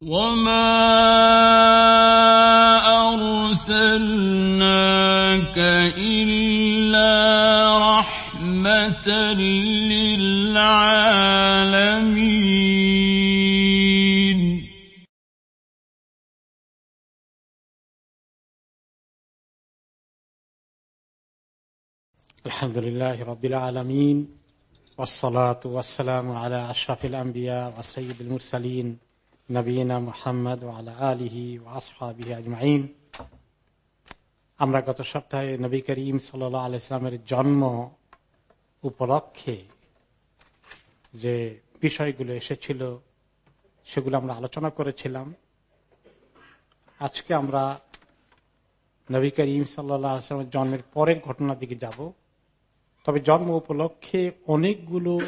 وما أرسلناك إلا رحمة للعالمين الحمد لله رب العالمين والصلاة والسلام على أشرف الأنبياء وسيد المرسلين নবীনা মোহাম্মদ আলিহি আজমাইন। আমরা গত সপ্তাহে নবী করিম সাল আলাইসলামের জন্ম উপলক্ষে যে বিষয়গুলো এসেছিল, সেগুলো আমরা আলোচনা করেছিলাম। আজকে আমরা নবী করিম সাল্লামের জন্মের পরের ঘটনার দিকে যাব। তবে জন্ম উপলক্ষে অনেকগুলো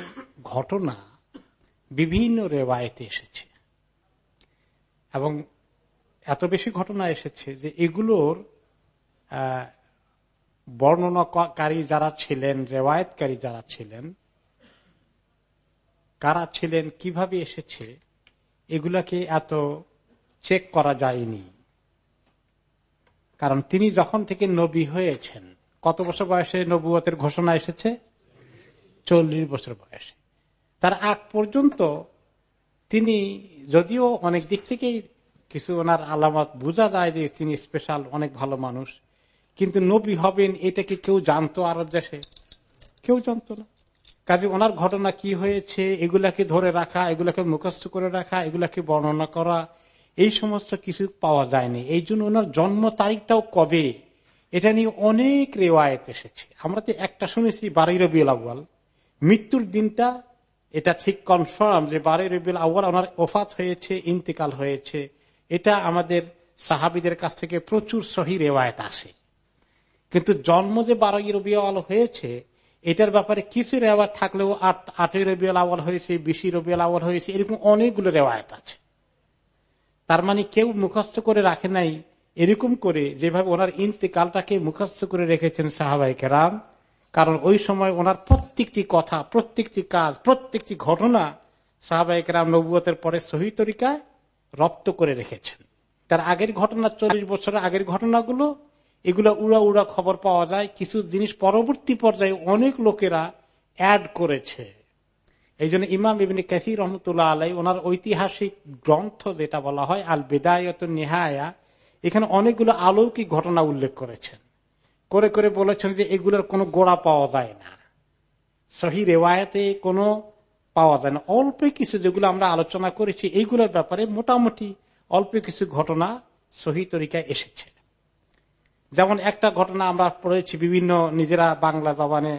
ঘটনা বিভিন্ন রেওয়ায়তে এসেছে। এবং এত বেশি ঘটনা এসেছে যে এগুলোর বর্ণনাকারী যারা ছিলেন, রেওয়ায়তকারী যারা ছিলেন, কারা ছিলেন, কীভাবে এসেছে, এগুলাকে এত চেক করা যায়নি। কারণ তিনি যখন থেকে নবী হয়েছেন, কত বছর বয়সে নবুয়তের ঘোষণা এসেছে? চল্লিশ বছর বয়সে। তার আগ পর্যন্ত তিনি যদিও অনেক দিক থেকেই কিছু ওনার আলামত, বোঝা যায় যে তিনি স্পেশাল অনেক ভালো মানুষ। কিন্তু নবী হবেন এটাকে কেউ জানতো আরব দেশে? কেউ জানতো না। কাজে ওনার ঘটনা কি হয়েছে, এগুলাকে ধরে রাখা, এগুলাকে মুখস্থ করে রাখা, এগুলাকে বর্ণনা করা, এই সমস্ত কিছু পাওয়া যায়নি। এই জন্য ওনার জন্ম তারিখটাও কবে, এটা নিয়ে অনেক রেওয়ায়ত এসেছে। আমরা তো একটা শুনেছি বারোই রবি মৃত্যুর দিনটা এটা ঠিক কনফার্ম যে বারে রবিউল আউ্বাল ওনার ওফাত হয়েছে, ইন্তেকাল হয়েছে। এটা আমাদের সাহাবিদের কাছ থেকে প্রচুর সহি রেওয়ায়ত আসে। কিন্তু জন্ম যে বারোই রবি আওয়াল হয়েছে, এটার ব্যাপারে কিছু রেওয়ায়ত থাকলেও আটই রবিউল আওয়াল হয়েছে বিশি রবিউল আওয়াল হয়েছে, এরকম অনেকগুলো রেওয়ায়ত আছে। তার মানে কেউ মুখস্থ করে রাখে নাই এরকম করে যেভাবে ওনার ইন্তেকালটাকে মুখস্থ করে রেখেছেন সাহাবাই কেরাম। কারণ ওই সময় ওনার প্রত্যেকটি কথা, প্রত্যেকটি কাজ, প্রত্যেকটি ঘটনা সাহাবাহিকেরাম নবুয়তের পরে সহি তরিকায় রপ্ত করে রেখেছেন। তার আগের ঘটনা, চল্লিশ বছরের আগের ঘটনাগুলো, এগুলো উড়া উড়া খবর পাওয়া যায়। কিছু জিনিস পরবর্তী পর্যায়ে অনেক লোকেরা অ্যাড করেছে। এই জন্য ইমাম ইবিনী কাসির রহমতুল্লাহ আলাই ওনার ঐতিহাসিক গ্রন্থ যেটা বলা হয় আল বেদায়ত নেহায়া, এখানে অনেকগুলো অলৌকিক ঘটনা উল্লেখ করেছেন। করে করে বলেছেন যে এগুলোর কোনো গোড়া পাওয়া যায় না। সহি রেওয়ায়তে কোনো পাওয়া যায় না। অল্প কিছু যেগুলো আমরা আলোচনা করেছি, এইগুলোর ব্যাপারে মোটামুটি অল্প কিছু ঘটনা সহি তরিকায় এসেছে। যেমন একটা ঘটনা আমরা পড়েছি, বিভিন্ন নিজেরা বাংলা জবানে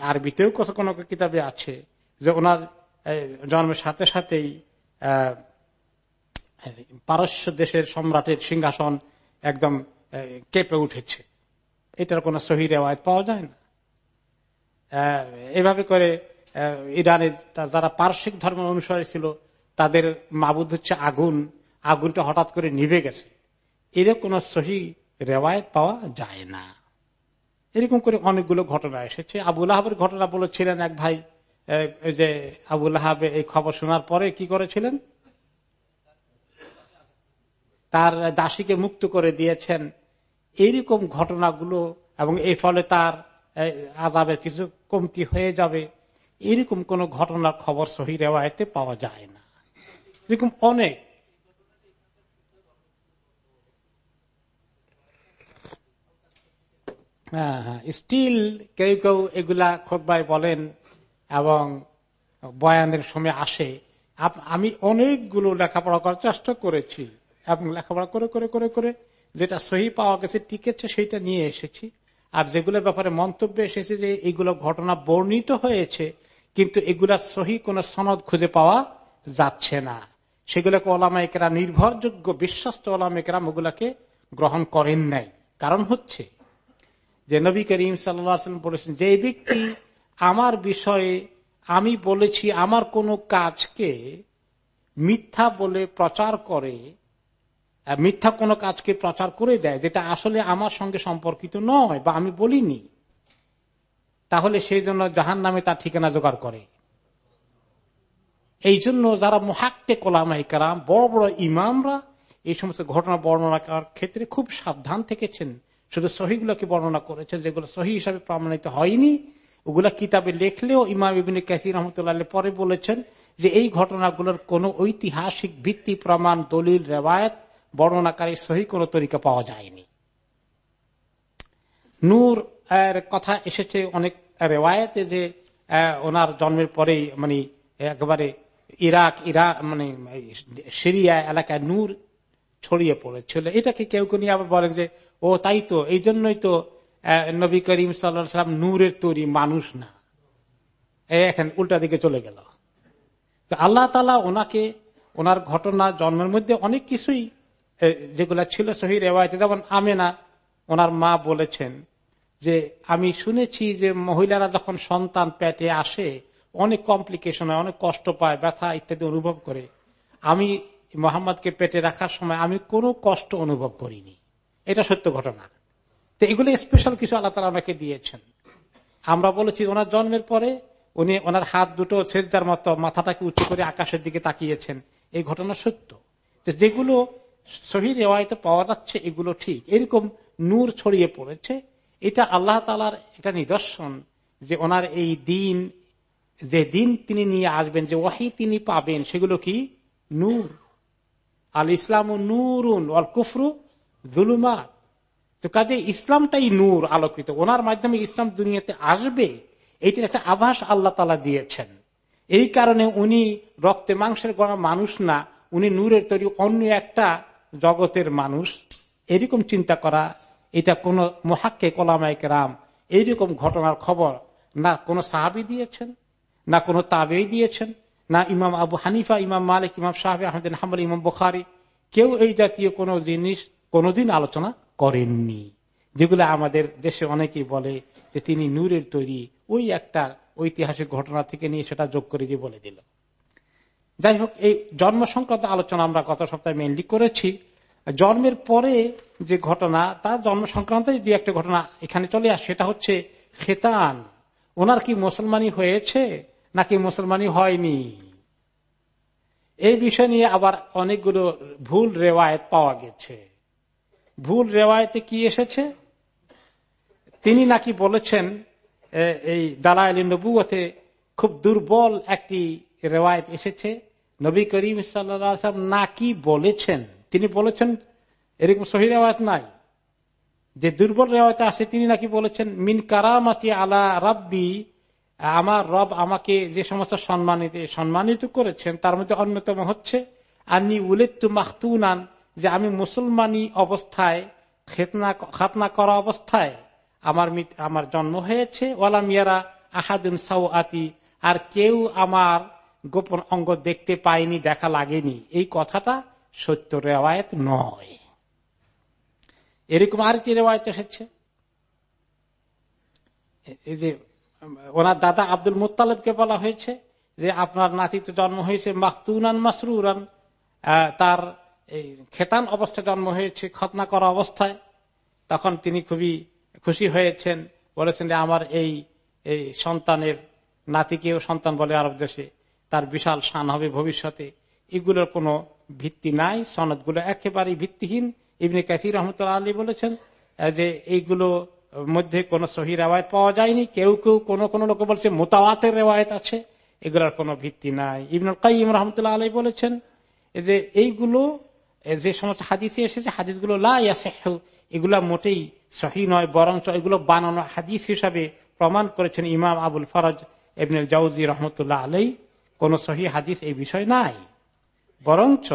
আরবিতেও কত কোন কিতাবে আছে যে ওনার জন্মের সাথে সাথেই পারস্য দেশের সম্রাটের সিংহাসন একদম কেঁপে উঠেছে। এটার কোন সহি রেওয়ায়ত পাওয়া যায় না। এভাবে করে ইরানের যারা পার্শ্বিক ধর্ম অনুসারী ছিল, তাদের মাবুদ হচ্ছে আগুন। আগুনটা হঠাৎ করে নিভে গেছে। এরকম কোন সহি রেওয়ায়ত পাওয়া যায় না। এরকম করে অনেকগুলো ঘটনা এসেছে। আবুল আহাবের ঘটনা বলেছিলেন এক ভাই যে আবুল আহাবে এই খবর শোনার পরে কি করেছিলেন? তার দাসীকে মুক্ত করে দিয়েছেন। এইরকম ঘটনাগুলো এবং এই ফলে তার আজাবের কিছু কমতি হয়ে যাবে, এরকম কোন ঘটনার খবর সহি রেওয়ায়তে পাওয়া যায় না। এরকম অনেক। হ্যাঁ হ্যাঁ স্টিল কেউ কেউ এগুলা খোদবাই বলেন এবং বয়ানের সময় আসে। আমি অনেকগুলো লেখাপড়া করার চেষ্টা করেছি। এবং লেখাপড়া করে করে করে করে যেটা সহি পাওয়া গেছে, টিকেছে, সেইটা নিয়ে এসেছি। আর যেগুলো ব্যাপারে মন্তব্য এসেছে যে এগুলো ঘটনা বর্ণিত হয়েছে, কিন্তু এগুলা সহি কোন সনদ খুঁজে পাওয়া যাচ্ছে না। সেগুলোকে ওলামাইকেরা নির্ভরযোগ্য, বিশ্বস্ত ওলামাইকেরা ওগুলাকে গ্রহণ করেন নাই। কারণ হচ্ছে যে নবী করিম সাল্লাম বলেছেন, যে ব্যক্তি আমার বিষয়ে আমি বলেছি, আমার কোন কাজকে মিথ্যা বলে প্রচার করে মিথ্যা কোনো কাজকে প্রচার করে দেয়, যেটা আসলে আমার সঙ্গে সম্পর্কিত নয় বা আমি বলিনি। তাহলে সেই জন্য জাহান নামে তার ঠিকানা জোগাড় করে। এই জন্য যারা মহাক্কে কোলামাই কারাম, বড় বড় ইমামরা এই সমস্ত ঘটনা বর্ণনা করার ক্ষেত্রে খুব সাবধান থেকেছেন। শুধু সহিগুলোকে বর্ণনা করেছেন, যেগুলো সহি হিসাবে প্রমাণিত হয়নি। ওগুলা কিতাবে লেখলেও ইমাম ইবিন কাসির রহমতুল্লাহ পরে বলেছেন যে এই ঘটনাগুলোর কোন ঐতিহাসিক ভিত্তি, প্রমাণ, দলিল, রেওয়ায়ত বর্ণনাকারী সহি কোন তরিকা পাওয়া যায়নি। নূর, এর কথা এসেছে অনেক রেওয়ায়তে যে ওনার জন্মের পরেই মানে একবারে ইরাক ইরাক মানে সিরিয়া এলাকায় নূর ছড়িয়ে পড়েছিল। এটাকে কেউ কেউ নিয়ে আবার বলেন যে, ও, তাই তো, এই জন্যই তো নবী করিম সাল্লাম নূরের তৈরি মানুষ না। এখন উল্টা দিকে চলে গেল। তো আল্লাহ তালা ওনাকে, ওনার ঘটনা জন্মের মধ্যে অনেক কিছুই যেগুলা ছিল সহি রেওয়ায়তে, যেমন আমেনা, ওনার মা বলেছেন যে, আমি শুনেছি যে মহিলারা যখন সন্তান পেটে আসে, অনেক কমপ্লিকেশন হয়, অনেক কষ্ট পায়, ব্যথা ইত্যাদি অনুভব করে। আমি মোহাম্মদকে পেটে রাখার সময় আমি কোনো কষ্ট অনুভব করিনি। এটা সত্য ঘটনা। তো এগুলো স্পেশাল কিছু আল্লাহ তালা আমাকে দিয়েছেন। আমরা বলেছি, ওনার জন্মের পরে উনি ওনার হাত দুটো সেজদার মতো মাথাটাকে উঁচু করে আকাশের দিকে তাকিয়েছেন। এই ঘটনা সত্য। যেগুলো শহীদ রেওয়ায়তে পাওয়া যাচ্ছে এগুলো ঠিক। এরকম নূর ছড়িয়ে পড়েছে। এটা আল্লাহ তালার এটা নিদর্শন যে ওনার এই দিন, যে দিন তিনি নিয়ে আসবেন, যে ওয়াহি তিনি পাবেন, সেগুলো কি? নূর। আল ইসলাম নূরুন অল কুফরু জুলুমাত। তো কাজে ইসলামটাই নূর আলোকিত। ওনার মাধ্যমে ইসলাম দুনিয়াতে আসবে, এইটার একটা আভাস আল্লাহ তালা দিয়েছেন। এই কারণে উনি রক্তে মাংসের গড়া মানুষ না, উনি নূরের তৈরি অন্য একটা জগতের মানুষ, এরকম চিন্তা করা, এটা কোন মহাক্কে কলামায়ক রাম এইরকম ঘটনার খবর না কোন সাহাবি দিয়েছেন, না কোন তাবেই দিয়েছেন, না ইমাম আবু হানিফা, ইমাম মালিক, ইমাম সাহাব আহমেদ হাম্বল, ইমাম বুখারি, কেউ এই জাতীয় কোন জিনিস কোনদিন আলোচনা করেননি। যেগুলো আমাদের দেশে অনেকেই বলে যে তিনি নূরের তৈরি, ওই একটা ঐতিহাসিক ঘটনা থেকে নিয়ে সেটা যোগ করে দিয়ে বলে দিল। যাই হোক, এই জন্ম সংক্রান্ত আলোচনা আমরা গত সপ্তাহে মেনলি করেছি। জন্মের পরে যে ঘটনা, তার জন্ম সংক্রান্ত যে একটা ঘটনা এখানে চলে আসে, সেটা হচ্ছে খেতান। ওনার কি মুসলমানি হয়েছে, নাকি মুসলমানি হয়নি? এই বিষয় নিয়ে আবার অনেকগুলো ভুল রেওয়ায়ত পাওয়া গেছে। ভুল রেওয়ায়তে কি এসেছে? তিনি নাকি বলেছেন এই দালাইলি নবুয়তে খুব দুর্বল একটি রেওয়ায়ত এসেছে? নবী করিম সাল্লাম নাকি বলেছেন? তিনি বলেছেন, এরকম সহি রেওয়ায়ত নাই। যে দুর্বল রেওয়ায়ত আছে, তিনি নাকি বলেছেন, মিন কারামাতি আলা রাব্বি আমার রব আমাকে যে সমস্ত সম্মানিত সম্মানিত করেছেন, তার মধ্যে অন্যতম হচ্ছে আনি উলেত্তু মাহতুনান যে আমি মুসলমানি অবস্থায় খাতনা করা অবস্থায় আমার আমার জন্ম হয়েছে ওয়ালা মিয়ারা আহাদুন সাউ আতি আর কেউ আমার গোপন অঙ্গ দেখতে পায়নি দেখা লাগেনি। এই কথাটা সত্য রেওয়ায়ত নয়। এরকম আর কি রেওয়ায়ত এসেছে? এই যে, ওনার দাদা আব্দুল মুতালেবকে বলা হয়েছে যে, আপনার নাতিতে জন্ম হয়েছে মাহতুনান মাসরুরান। তার এই খেতান অবস্থায় জন্ম হয়েছে, খতনা করা অবস্থায়। তখন তিনি খুবই খুশি হয়েছেন। বলেছেন যে, আমার এই এই সন্তানের নাতিকেও সন্তান বলে আরব দেশে তার বিশাল শান হবে ভবিষ্যতে। এগুলোর কোনো ভিত্তি নাই, সনদগুলো একেবারেই ভিত্তিহীন। ইবনে কাসির রহমতুল্লাহ আলী বলেছেন যে এইগুলো মধ্যে কোন সহি রেওয়ায়ত পাওয়া যায়নি, কেউ কেউ কোন কোন লোক বলছে মোতাওয়াতের রেওয়ায়ত আছে, এগুলোর কোনো ভিত্তি নাই। ইবনুল কাইম রহমতুল্লাহ আলী বলেছেন যে এইগুলো যে সমস্ত হাদিসে এসেছে, হাদিসগুলো লাসেহ এগুলা মোটেই সহি নয়, বরঞ্চ এগুলো বানানো হাদিস হিসাবে প্রমাণ করেছেন ইমাম আবুল ফরজ এবনুল জাউজি রহমতুল্লাহ আলাই কোন সহি হাদিস এই বিষয় নাই। বরঞ্চ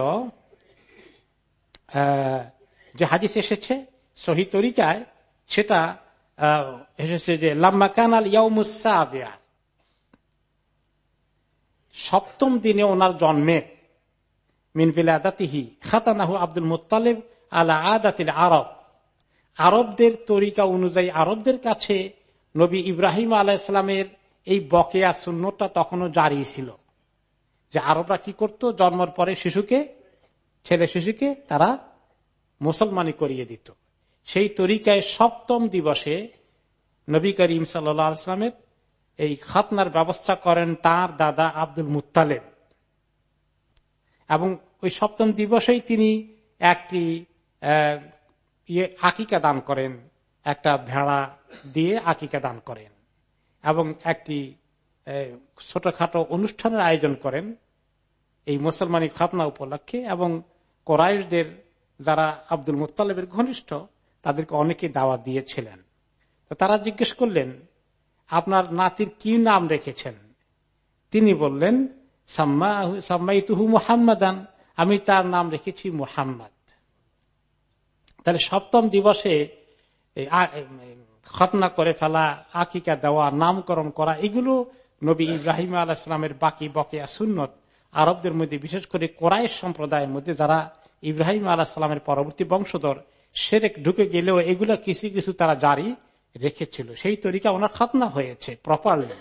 যে হাদিস এসেছে সহি তরিকায়, সেটা এসেছে যে, লাম্মা কানাল ইয়াউমুসাবিয়া সপ্তম দিনে ওনার জন্মে মিনবিল আদাতিহি খাতানাহু আব্দুল মুতালিব আলা আদাতিল আরব। আরবদের তরিকা অনুযায়ী আরবদের কাছে নবী ইব্রাহিম আলাইসলামের এই বকেয়া শূন্যটা তখনও জারি ছিল। যে আরবরা কি করত? জন্মের পরে শিশুকে, ছেলে শিশুকে তারা মুসলমানি করিয়ে দিত। সেই তরিকায় সপ্তম দিবসে নবী করিম সাল্লামের এই খাতনার ব্যবস্থা করেন তার দাদা আব্দুল মুতালেব এবং ওই সপ্তম দিবসেই তিনি একটি ইয়ে আকিকা দান করেন। একটা ভেড়া দিয়ে আকিকা দান করেন। এবং একটি ছোটখাটো অনুষ্ঠানের আয়োজন করেন এই মুসলমানি খাতনা উপলক্ষে এবং কোরআশদের যারা আব্দুল মুতালেবের ঘনিষ্ঠ, তাদেরকে অনেকে দাওয়া দিয়েছিলেন। তো তারা জিজ্ঞেস করলেন, আপনার নাতির কি নাম রেখেছেন? তিনি বললেন সাম্মাইতুহু মুহাম্মাদান, আমি তার নাম রেখেছি মুহাম্মদ। তাহলে সপ্তম দিবসে খতনা করে ফেলা, আকিকা দেওয়া, নামকরণ করা, এগুলো নবী ইব্রাহিম আলাহিসামের বাকি বকেয়া সুন্নত আরবদের মধ্যে, বিশেষ করে কোরআশ সম্প্রদায়ের মধ্যে, যারা ইব্রাহিম আলাহিসামের পরবর্তী বংশধর, সেরেক ঢুকে গেলেও এগুলো কিছু কিছু তারা জারি রেখেছিল। সেই তরিকা ওনার খাতনা হয়েছে প্রপারলি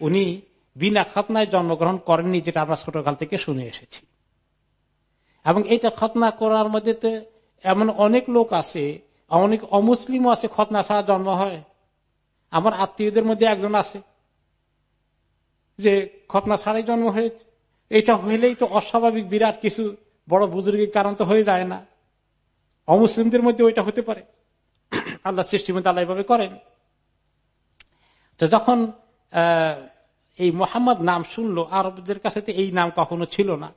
উনি বিনা খাতনায় জন্মগ্রহণ করেননি, যেটা আমরা ছোটকাল থেকে শুনে এসেছি। এবং এইটা খতনা করার মধ্যে তো এমন অনেক লোক আছে, অনেক অমুসলিমও আছে, খতনা ছাড়া জন্ম হয়। আমার আত্মীয়দের মধ্যে একজন আছে। যে খতনা ছাড়াই জন্ম হয়েছে। এটা হইলেই তো অস্বাভাবিক বিরাট কিছু বড় বুজুর্গের কারণ তো হয়ে যায় না। অমুসলিমদের মধ্যে ওইটা হতে পারে। আল্লাহ সৃষ্টি মধ্যে আল্লাহ এভাবে করেন। তো যখন এই মোহাম্মদ নাম শুনলো, আরবদের কাছে এই নাম কখনো ছিল না।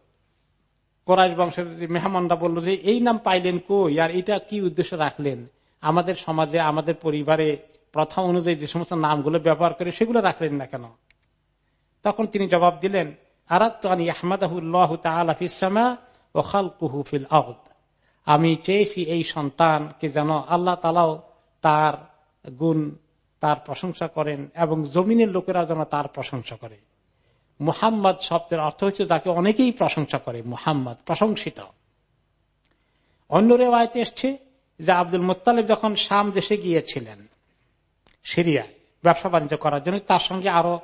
কোরআশ বংশের মেহমানরা বলল যে, এই নাম পাইলেন কই? আর এটা কি উদ্দেশ্য রাখলেন? আমাদের সমাজে, আমাদের পরিবারে প্রথা অনুযায়ী যে সমস্ত নামগুলো ব্যবহার করে, সেগুলো রাখলেন না কেন? তখন তিনি জবাব দিলেন আমি চেয়েছি এই সন্তানকে যেন আল্লাহ তালাও তার গুণ, তার প্রশংসা করেন এবং জমিনের লোকেরা যেন তার প্রশংসা করে। মুহাম্মদ শব্দের অর্থ হচ্ছে যাকে অনেকেই প্রশংসা করে, মুহাম্মদ, প্রশংসিত। অন্য রেওয়ায়তে এসছে যে আব্দুল মোত্তালেব যখন শাম দেশে গিয়েছিলেন, সিরিয়ায় ব্যবসা বাণিজ্য করার জন্য, তার সঙ্গে আরও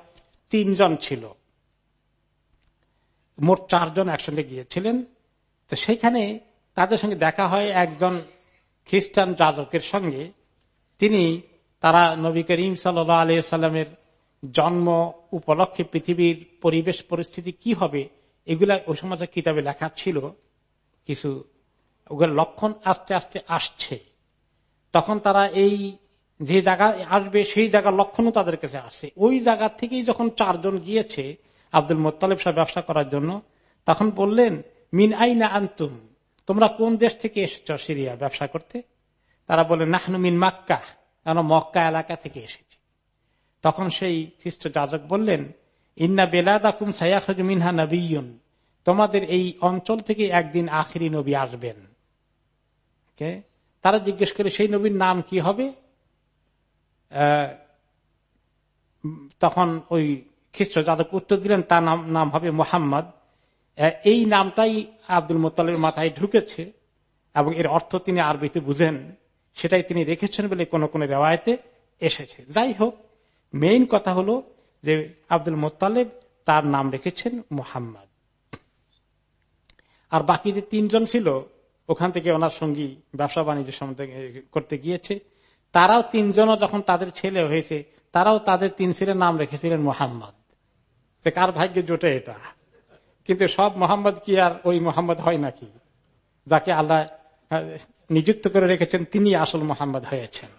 তিনজন ছিল। মোট চারজন একসঙ্গে গিয়েছিলেন। তো সেখানে তাদের সঙ্গে দেখা হয় একজন খ্রিস্টান যাজকের সঙ্গে। তিনি তারা নবী করিম সাল্লা আলিয়াল্লামের জন্ম উপলক্ষে পৃথিবীর পরিবেশ পরিস্থিতি কি হবে, এগুলা ওই সমাজের কিতাবে লেখা ছিল, কিছু ওগুলো লক্ষণ আস্তে আস্তে আসছে। তখন তারা এই যে জায়গা আসবে, সেই জায়গার লক্ষণও তাদের কাছে আসছে ওই জায়গা থেকেই যখন চারজন গিয়েছে আব্দুল মোত্তালেব সাহেব ব্যবসা করার জন্য, তখন বললেন, মিন আইনা আন্তুম? তোমরা কোন দেশ থেকে এসেছ সিরিয়া ব্যবসা করতে? তারা বললেন, নাহনু মিন মাক্কা, আমরা মক্কা এলাকা থেকে এসেছি। তখন সেই খ্রিস্ট যাজক বললেন, ইন্না বেলাদাকুম সায়াফজ মিনহা নবীন তোমাদের এই অঞ্চল থেকে একদিন আখিরি নবী আসবেন। তারা জিজ্ঞেস করে, সেই নবীর নাম কি হবে? তখন ওই খ্রিস্ট যাদব উত্তর দিলেন, তার নাম নাম হবে মোহাম্মদ। এই নামটাই আব্দুল মোতালের মাথায় ঢুকেছে এবং এর অর্থ তিনি আরবিতে বুঝেন, সেটাই তিনি রেখেছেন বলে কোন কোন রেওয়ায়তে এসেছে। যাই হোক মেইন কথা হলো যে আব্দুল মোত্তালেব তার নাম রেখেছেন মোহাম্মদ। আর বাকি যে তিনজন ছিল, ওখান থেকে ওনার সঙ্গী ব্যবসা বাণিজ্য করতে গিয়েছে। তারাও তিনজনও যখন তাদের ছেলে হয়েছে, তারাও তাদের তিন ছেলের নাম রেখেছিলেন মোহাম্মদ। যে কার ভাগ্যে জোটে এটা? কিন্তু সব মোহাম্মদ কি আর ওই মোহাম্মদ হয় নাকি? যাকে আল্লাহ নিযুক্ত করে রেখেছেন, তিনি আসল মোহাম্মদ হয়েছেন।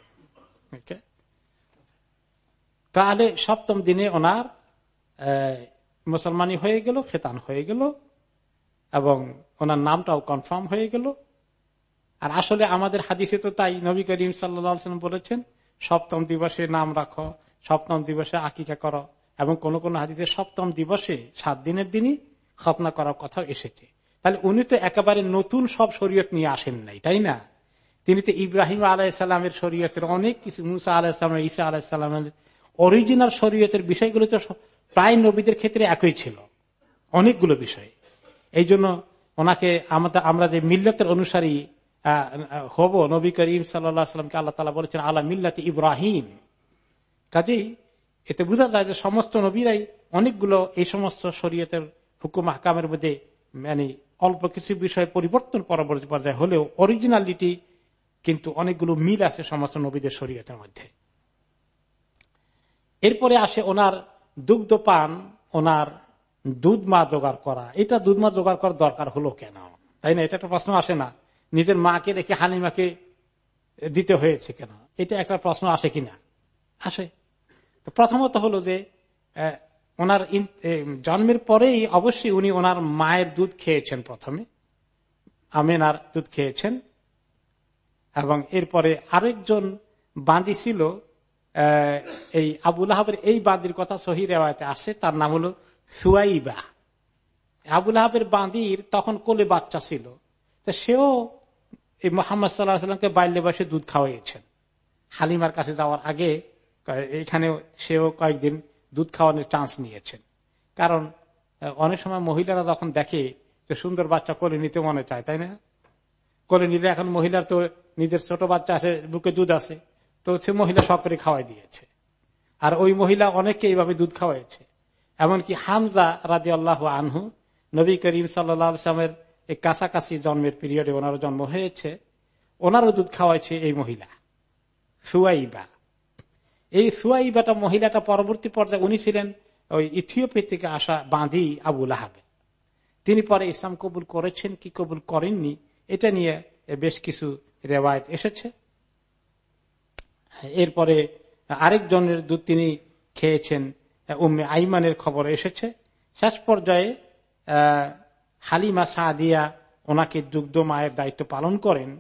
তাহলে সপ্তম দিনে ওনার মুসলমানি হয়ে গেল, খেতান হয়ে গেল, এবং ওনার নামটাও কনফার্ম হয়ে গেল। আর আসলে আমাদের হাদিসে তো তাই, নবী করিম সাল্লাম বলেছেন, সপ্তম দিবসে নাম রাখো, সপ্তম দিবসে আকিকা করো, এবং কোন কোন হাদিসে সপ্তম দিবসে সাত দিনের দিনই খতনা করার কথা এসেছে। তাহলে উনি তো একেবারে নতুন সব শরীয়ত নিয়ে আসেন নাই, তাই না? তিনি তো ইব্রাহিম আলাহিসাল্লামের শরীয়তের অনেক কিছু, মুসা আলাহিসাম ইসা আলাহিসাল্লামের অরিজিনাল শরীয়তের বিষয়গুলো তো প্রায় নবীদের ক্ষেত্রে একই ছিল, অনেকগুলো বিষয়। এই জন্য ওনাকে আমরা যে মিল্লতের অনুসারী হব নবী করিম সাল্লামকে আল্লাহ তালা বলেছেন আল্লাহ মিল্লাত ইব্রাহিম। কাজেই এতে বোঝা যায় যে সমস্ত নবীরাই অনেকগুলো এই সমস্ত শরীয়তের হুকুম হাকামের মধ্যে মানে অল্প কিছু বিষয় পরিবর্তন পরবর্তী পর্যায়ে হলেও অরিজিনালিটি কিন্তু অনেকগুলো মিল আছে সমস্ত নবীদের শরীয়তের মধ্যে। এরপরে আসে ওনার দুগ্ধ পান, ওনার দুধ মা জোগাড় করা। এটা দুধ মা জোগাড় করার দরকার হলো কেন? তাই না? এটা একটা প্রশ্ন আসে না। নিজের মাকে রেখে হালিমাকে দিতে হয়েছে কেন? এটা একটা প্রশ্ন আসে কিনা? আসে। তো প্রথমত হলো যে ওনার জন্মের পরেই অবশ্যই উনি ওনার মায়ের দুধ খেয়েছেন প্রথমে। আমেনার দুধ খেয়েছেন। এবং এরপরে আরেকজন বাঁধি ছিল এই আবুল আহাবের এই বাঁধির কথা সহি রেওয়ায়তে আসে, তার নাম হলো সুয়াইবা। আবুল আহাবের বাঁধির তখন কোলে বাচ্চা ছিল। তা সেও এই মোহাম্মদ সাল্লাহ সাল্লামকে বাল্য বয়সে দুধ খাওয়াইয়েছেন। হালিমার কাছে যাওয়ার আগে এখানে সেও কয়েকদিন দুধ খাওয়ানোর চান্স নিয়েছেন। কারণ অনেক সময় মহিলারা যখন দেখে যে সুন্দর বাচ্চা কোলে নিতে মনে চায়, তাই না? কোলে নিলে এখন মহিলার তো নিজের ছোট বাচ্চা আছে, বুকে দুধ আছে, তো সে মহিলা সব করে খাওয়াই দিয়েছে। আর ওই মহিলা অনেককে এইভাবে দুধ খাওয়াইছে এমনকি হামজা রাজি আল্লাহ আনহু, নবী করিম সাল্লামের এই কাছাকাছি জন্মের পিরিয়ডে ওনারও জন্ম হয়েছে। ওনারও দুধ খাওয়াইছে এই মহিলা, সুয়াইবা। এই সুয়াইবাটা মহিলাটা পরবর্তী পর্যায়ে উনি ছিলেন ওই ইথিওপি থেকে আসা বাঁধি আবুল আহাবে তিনি পরে ইসলাম কবুল করেছেন কি কবুল করেননি, এটা নিয়ে বেশ কিছু রেওয়ায়ত এসেছে। এরপরে আরেকজনের দুধ তিনি খেয়েছেন, উম্মে আইমানের খবর এসেছে। শেষ পর্যায়ে হালিমা সাদিয়া ওনাকে দুগ্ধ মায়ের দায়িত্ব পালন করেন।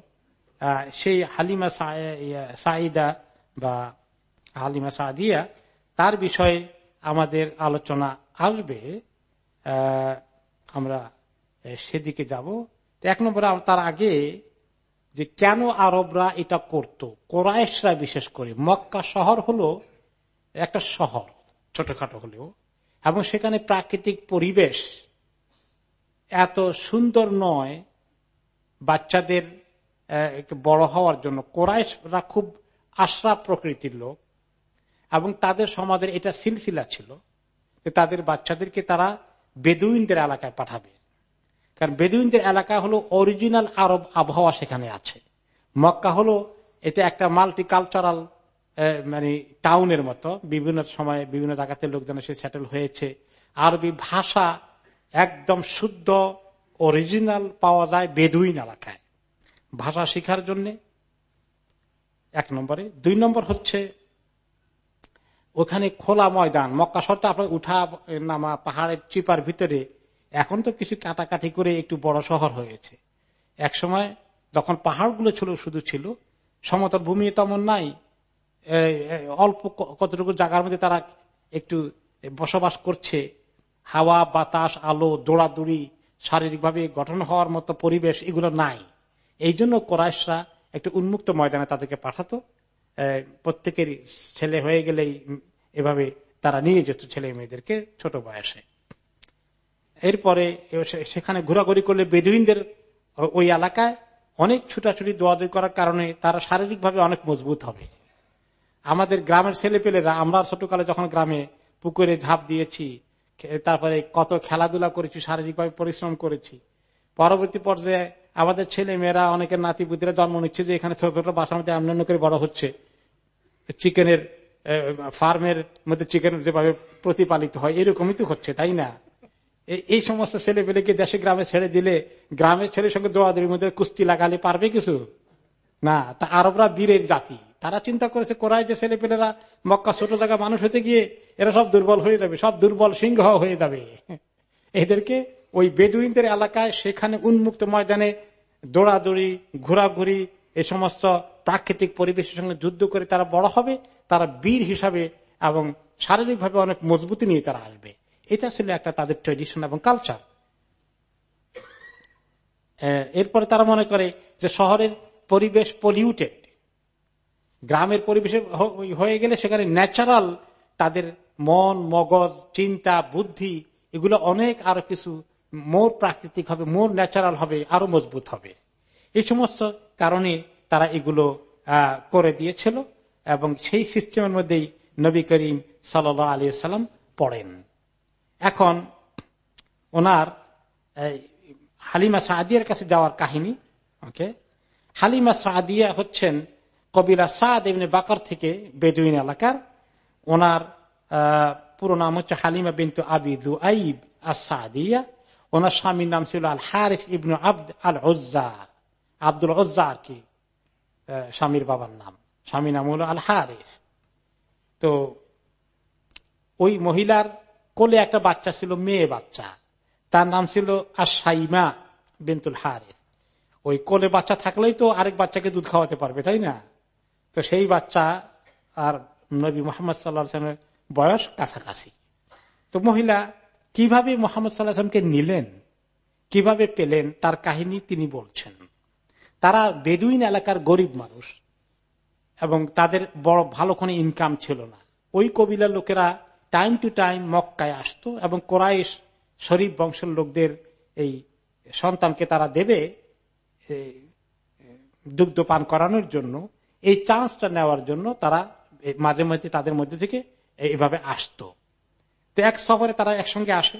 সেই হালিমা সাইদা বা হালিমা সাদিয়া, তার বিষয়ে আমাদের আলোচনা আসবে। আমরা সেদিকে যাব। এক নম্বরে তার আগে যে কেন আরবরা এটা করত কোরআশরা বিশেষ করে। মক্কা শহর হলো একটা শহর, ছোটখাটো হলেও। এবং সেখানে প্রাকৃতিক পরিবেশ এত সুন্দর নয় বাচ্চাদের বড় হওয়ার জন্য। কোরআশরা খুব আশরা প্রকৃতির লোক এবং তাদের সমাজের এটা সিলসিলা ছিল যে তাদের বাচ্চাদেরকে তারা বেদুইনদের এলাকায় পাঠাবে। কারণ বেদুইনদের এলাকা হলো অরিজিনাল আরব আবহাওয়া সেখানে আছে। মক্কা হলো এটা একটা মাল্টি কালচারাল মানে টাউনের মতো। বিভিন্ন সময় বিভিন্ন জায়গাতে লোকজন এসে সেটেল হয়েছে। আরবি ভাষা একদম শুদ্ধ অরিজিনাল পাওয়া যায় বেদুইন এলাকায়। ভাষা শিখার জন্য এক নম্বরে। দুই নম্বর হচ্ছে, ওখানে খোলা ময়দান, মক্কা শর্ত আপনার উঠা নামা, পাহাড়ের চিপার ভিতরে। এখন তো কিছু কাটাকাটি করে একটু বড় শহর হয়েছে। এক সময় যখন পাহাড়গুলো ছিল, শুধু ছিল, সমতল ভূমি তেমন নাই। অল্প কতটুকু জায়গার মধ্যে তারা একটু বসবাস করছে হাওয়া, বাতাস, আলো, দৌড়াদৌড়ি, শারীরিকভাবে গঠন হওয়ার মতো পরিবেশ এগুলো নাই। এই জন্য কোরআশরা একটু উন্মুক্ত ময়দানে তাদেরকে পাঠাতো। প্রত্যেকের ছেলে হয়ে গেলেই এভাবে তারা নিয়ে যেত ছেলে মেয়েদেরকে ছোট বয়সে। এরপরে সেখানে ঘোরাঘুরি করলে বেদুইনদের ওই এলাকায় অনেক ছুটাছুটি, দোয়াদুই করার কারণে তারা শারীরিকভাবে অনেক মজবুত হবে। আমাদের গ্রামের ছেলে পেলেরা আমরা ছোটকালে যখন গ্রামে পুকুরে ঝাঁপ দিয়েছি তারপরে কত খেলাধুলা করেছি, শারীরিকভাবে পরিশ্রম করেছি। পরবর্তী পর্যায়ে আমাদের ছেলে মেয়েরা অনেকের নাতিপুতিরা জন্ম নিচ্ছে যে এখানে ছোট ছোট বাসার মধ্যে অন্যান্য করে বড় হচ্ছে। চিকেনের ফার্মের মধ্যে চিকেন যেভাবে প্রতিপালিত হয়, এরকমই তো হচ্ছে, তাই না? এই সমস্ত ছেলে পেলেকে দেশে গ্রামে ছেড়ে দিলে গ্রামের ছেলের সঙ্গে দৌড়াদৌড়ির মধ্যে কুস্তি লাগালে পারবে কিছু? না, তা আরবরা বীরের জাতি। তারা চিন্তা করেছে কোরআই যে ছেলে পেলেরা মক্কা ছোট জায়গা মানুষ হতে গিয়ে, এরা সব দুর্বল হয়ে যাবে, সব দুর্বল সিংহ হয়ে যাবে। এদেরকে ওই বেদুইনদের এলাকায় সেখানে উন্মুক্ত ময়দানে দৌড়াদৌড়ি, ঘোরাঘুরি, এ সমস্ত প্রাকৃতিক পরিবেশের সঙ্গে যুদ্ধ করে তারা বড় হবে, তারা বীর হিসাবে এবং শারীরিকভাবে অনেক মজবুতি নিয়ে তারা আসবে। এটা ছিল একটা তাদের ট্রেডিশন এবং কালচার এরপরে তারা মনে করে যে শহরের পরিবেশ পলিউটেড গ্রামের পরিবেশে হয়ে গেলে সেখানে ন্যাচারাল তাদের মন, মগজ, চিন্তা, বুদ্ধি, এগুলো অনেক আরও কিছু মোর প্রাকৃতিক হবে মোর ন্যাচারাল হবে, আরও মজবুত হবে। এই সমস্ত কারণে তারা এগুলো করে দিয়েছিল এবং সেই সিস্টেমের মধ্যেই নবী করিম সাল আলী সাল্লাম পড়েন। এখন ওনার হালিমা সাদিয়ার কাছে যাওয়ার কাহিনী ওকে হালিমা সাদিয়া হচ্ছেন কবিরা সাদ এমনি বাকর থেকে বেদুইন এলাকার। ওনার পুরো নাম হচ্ছে হালিমা বিন্তু আবিদু আইব আসাদিয়া ওনার স্বামীর নাম ছিল আল হারিফ ইবনু আব্দ আল ওজ্জা আব্দুল ওজ্জা আর কি স্বামীর বাবার নাম। স্বামী নাম হলো আল হারিফ তো ওই মহিলার কোলে একটা বাচ্চা ছিল, মেয়ে বাচ্চা। তার নাম ছিল আসাইমা বিনতুল হারিফ ওই কোলে বাচ্চা থাকলেই তো আরেক বাচ্চাকে দুধ খাওয়াতে পারবে, তাই না? তো সেই বাচ্চা আর নবী মোহাম্মদ সাল্লাহামের বয়স কাছাকাছি। তো মহিলা কীভাবে মোহাম্মদ সাল্লাহামকে নিলেন, কীভাবে পেলেন, তার কাহিনী তিনি বলছেন। তারা বেদুইন এলাকার গরিব মানুষ এবং তাদের বড় ভালো কোনো ইনকাম ছিল না। ওই কবিলার লোকেরা টাইম টু টাইম মক্কায় আসতো এবং কোরআশ শরীফ বংশের লোকদের এই সন্তানকে তারা দেবে দুগ্ধ পান করানোর জন্য। এই চান্সটা নেওয়ার জন্য তারা মাঝে মধ্যে তাদের মধ্যে থেকে এইভাবে আসত। তো এক সফরে তারা একসঙ্গে আসে।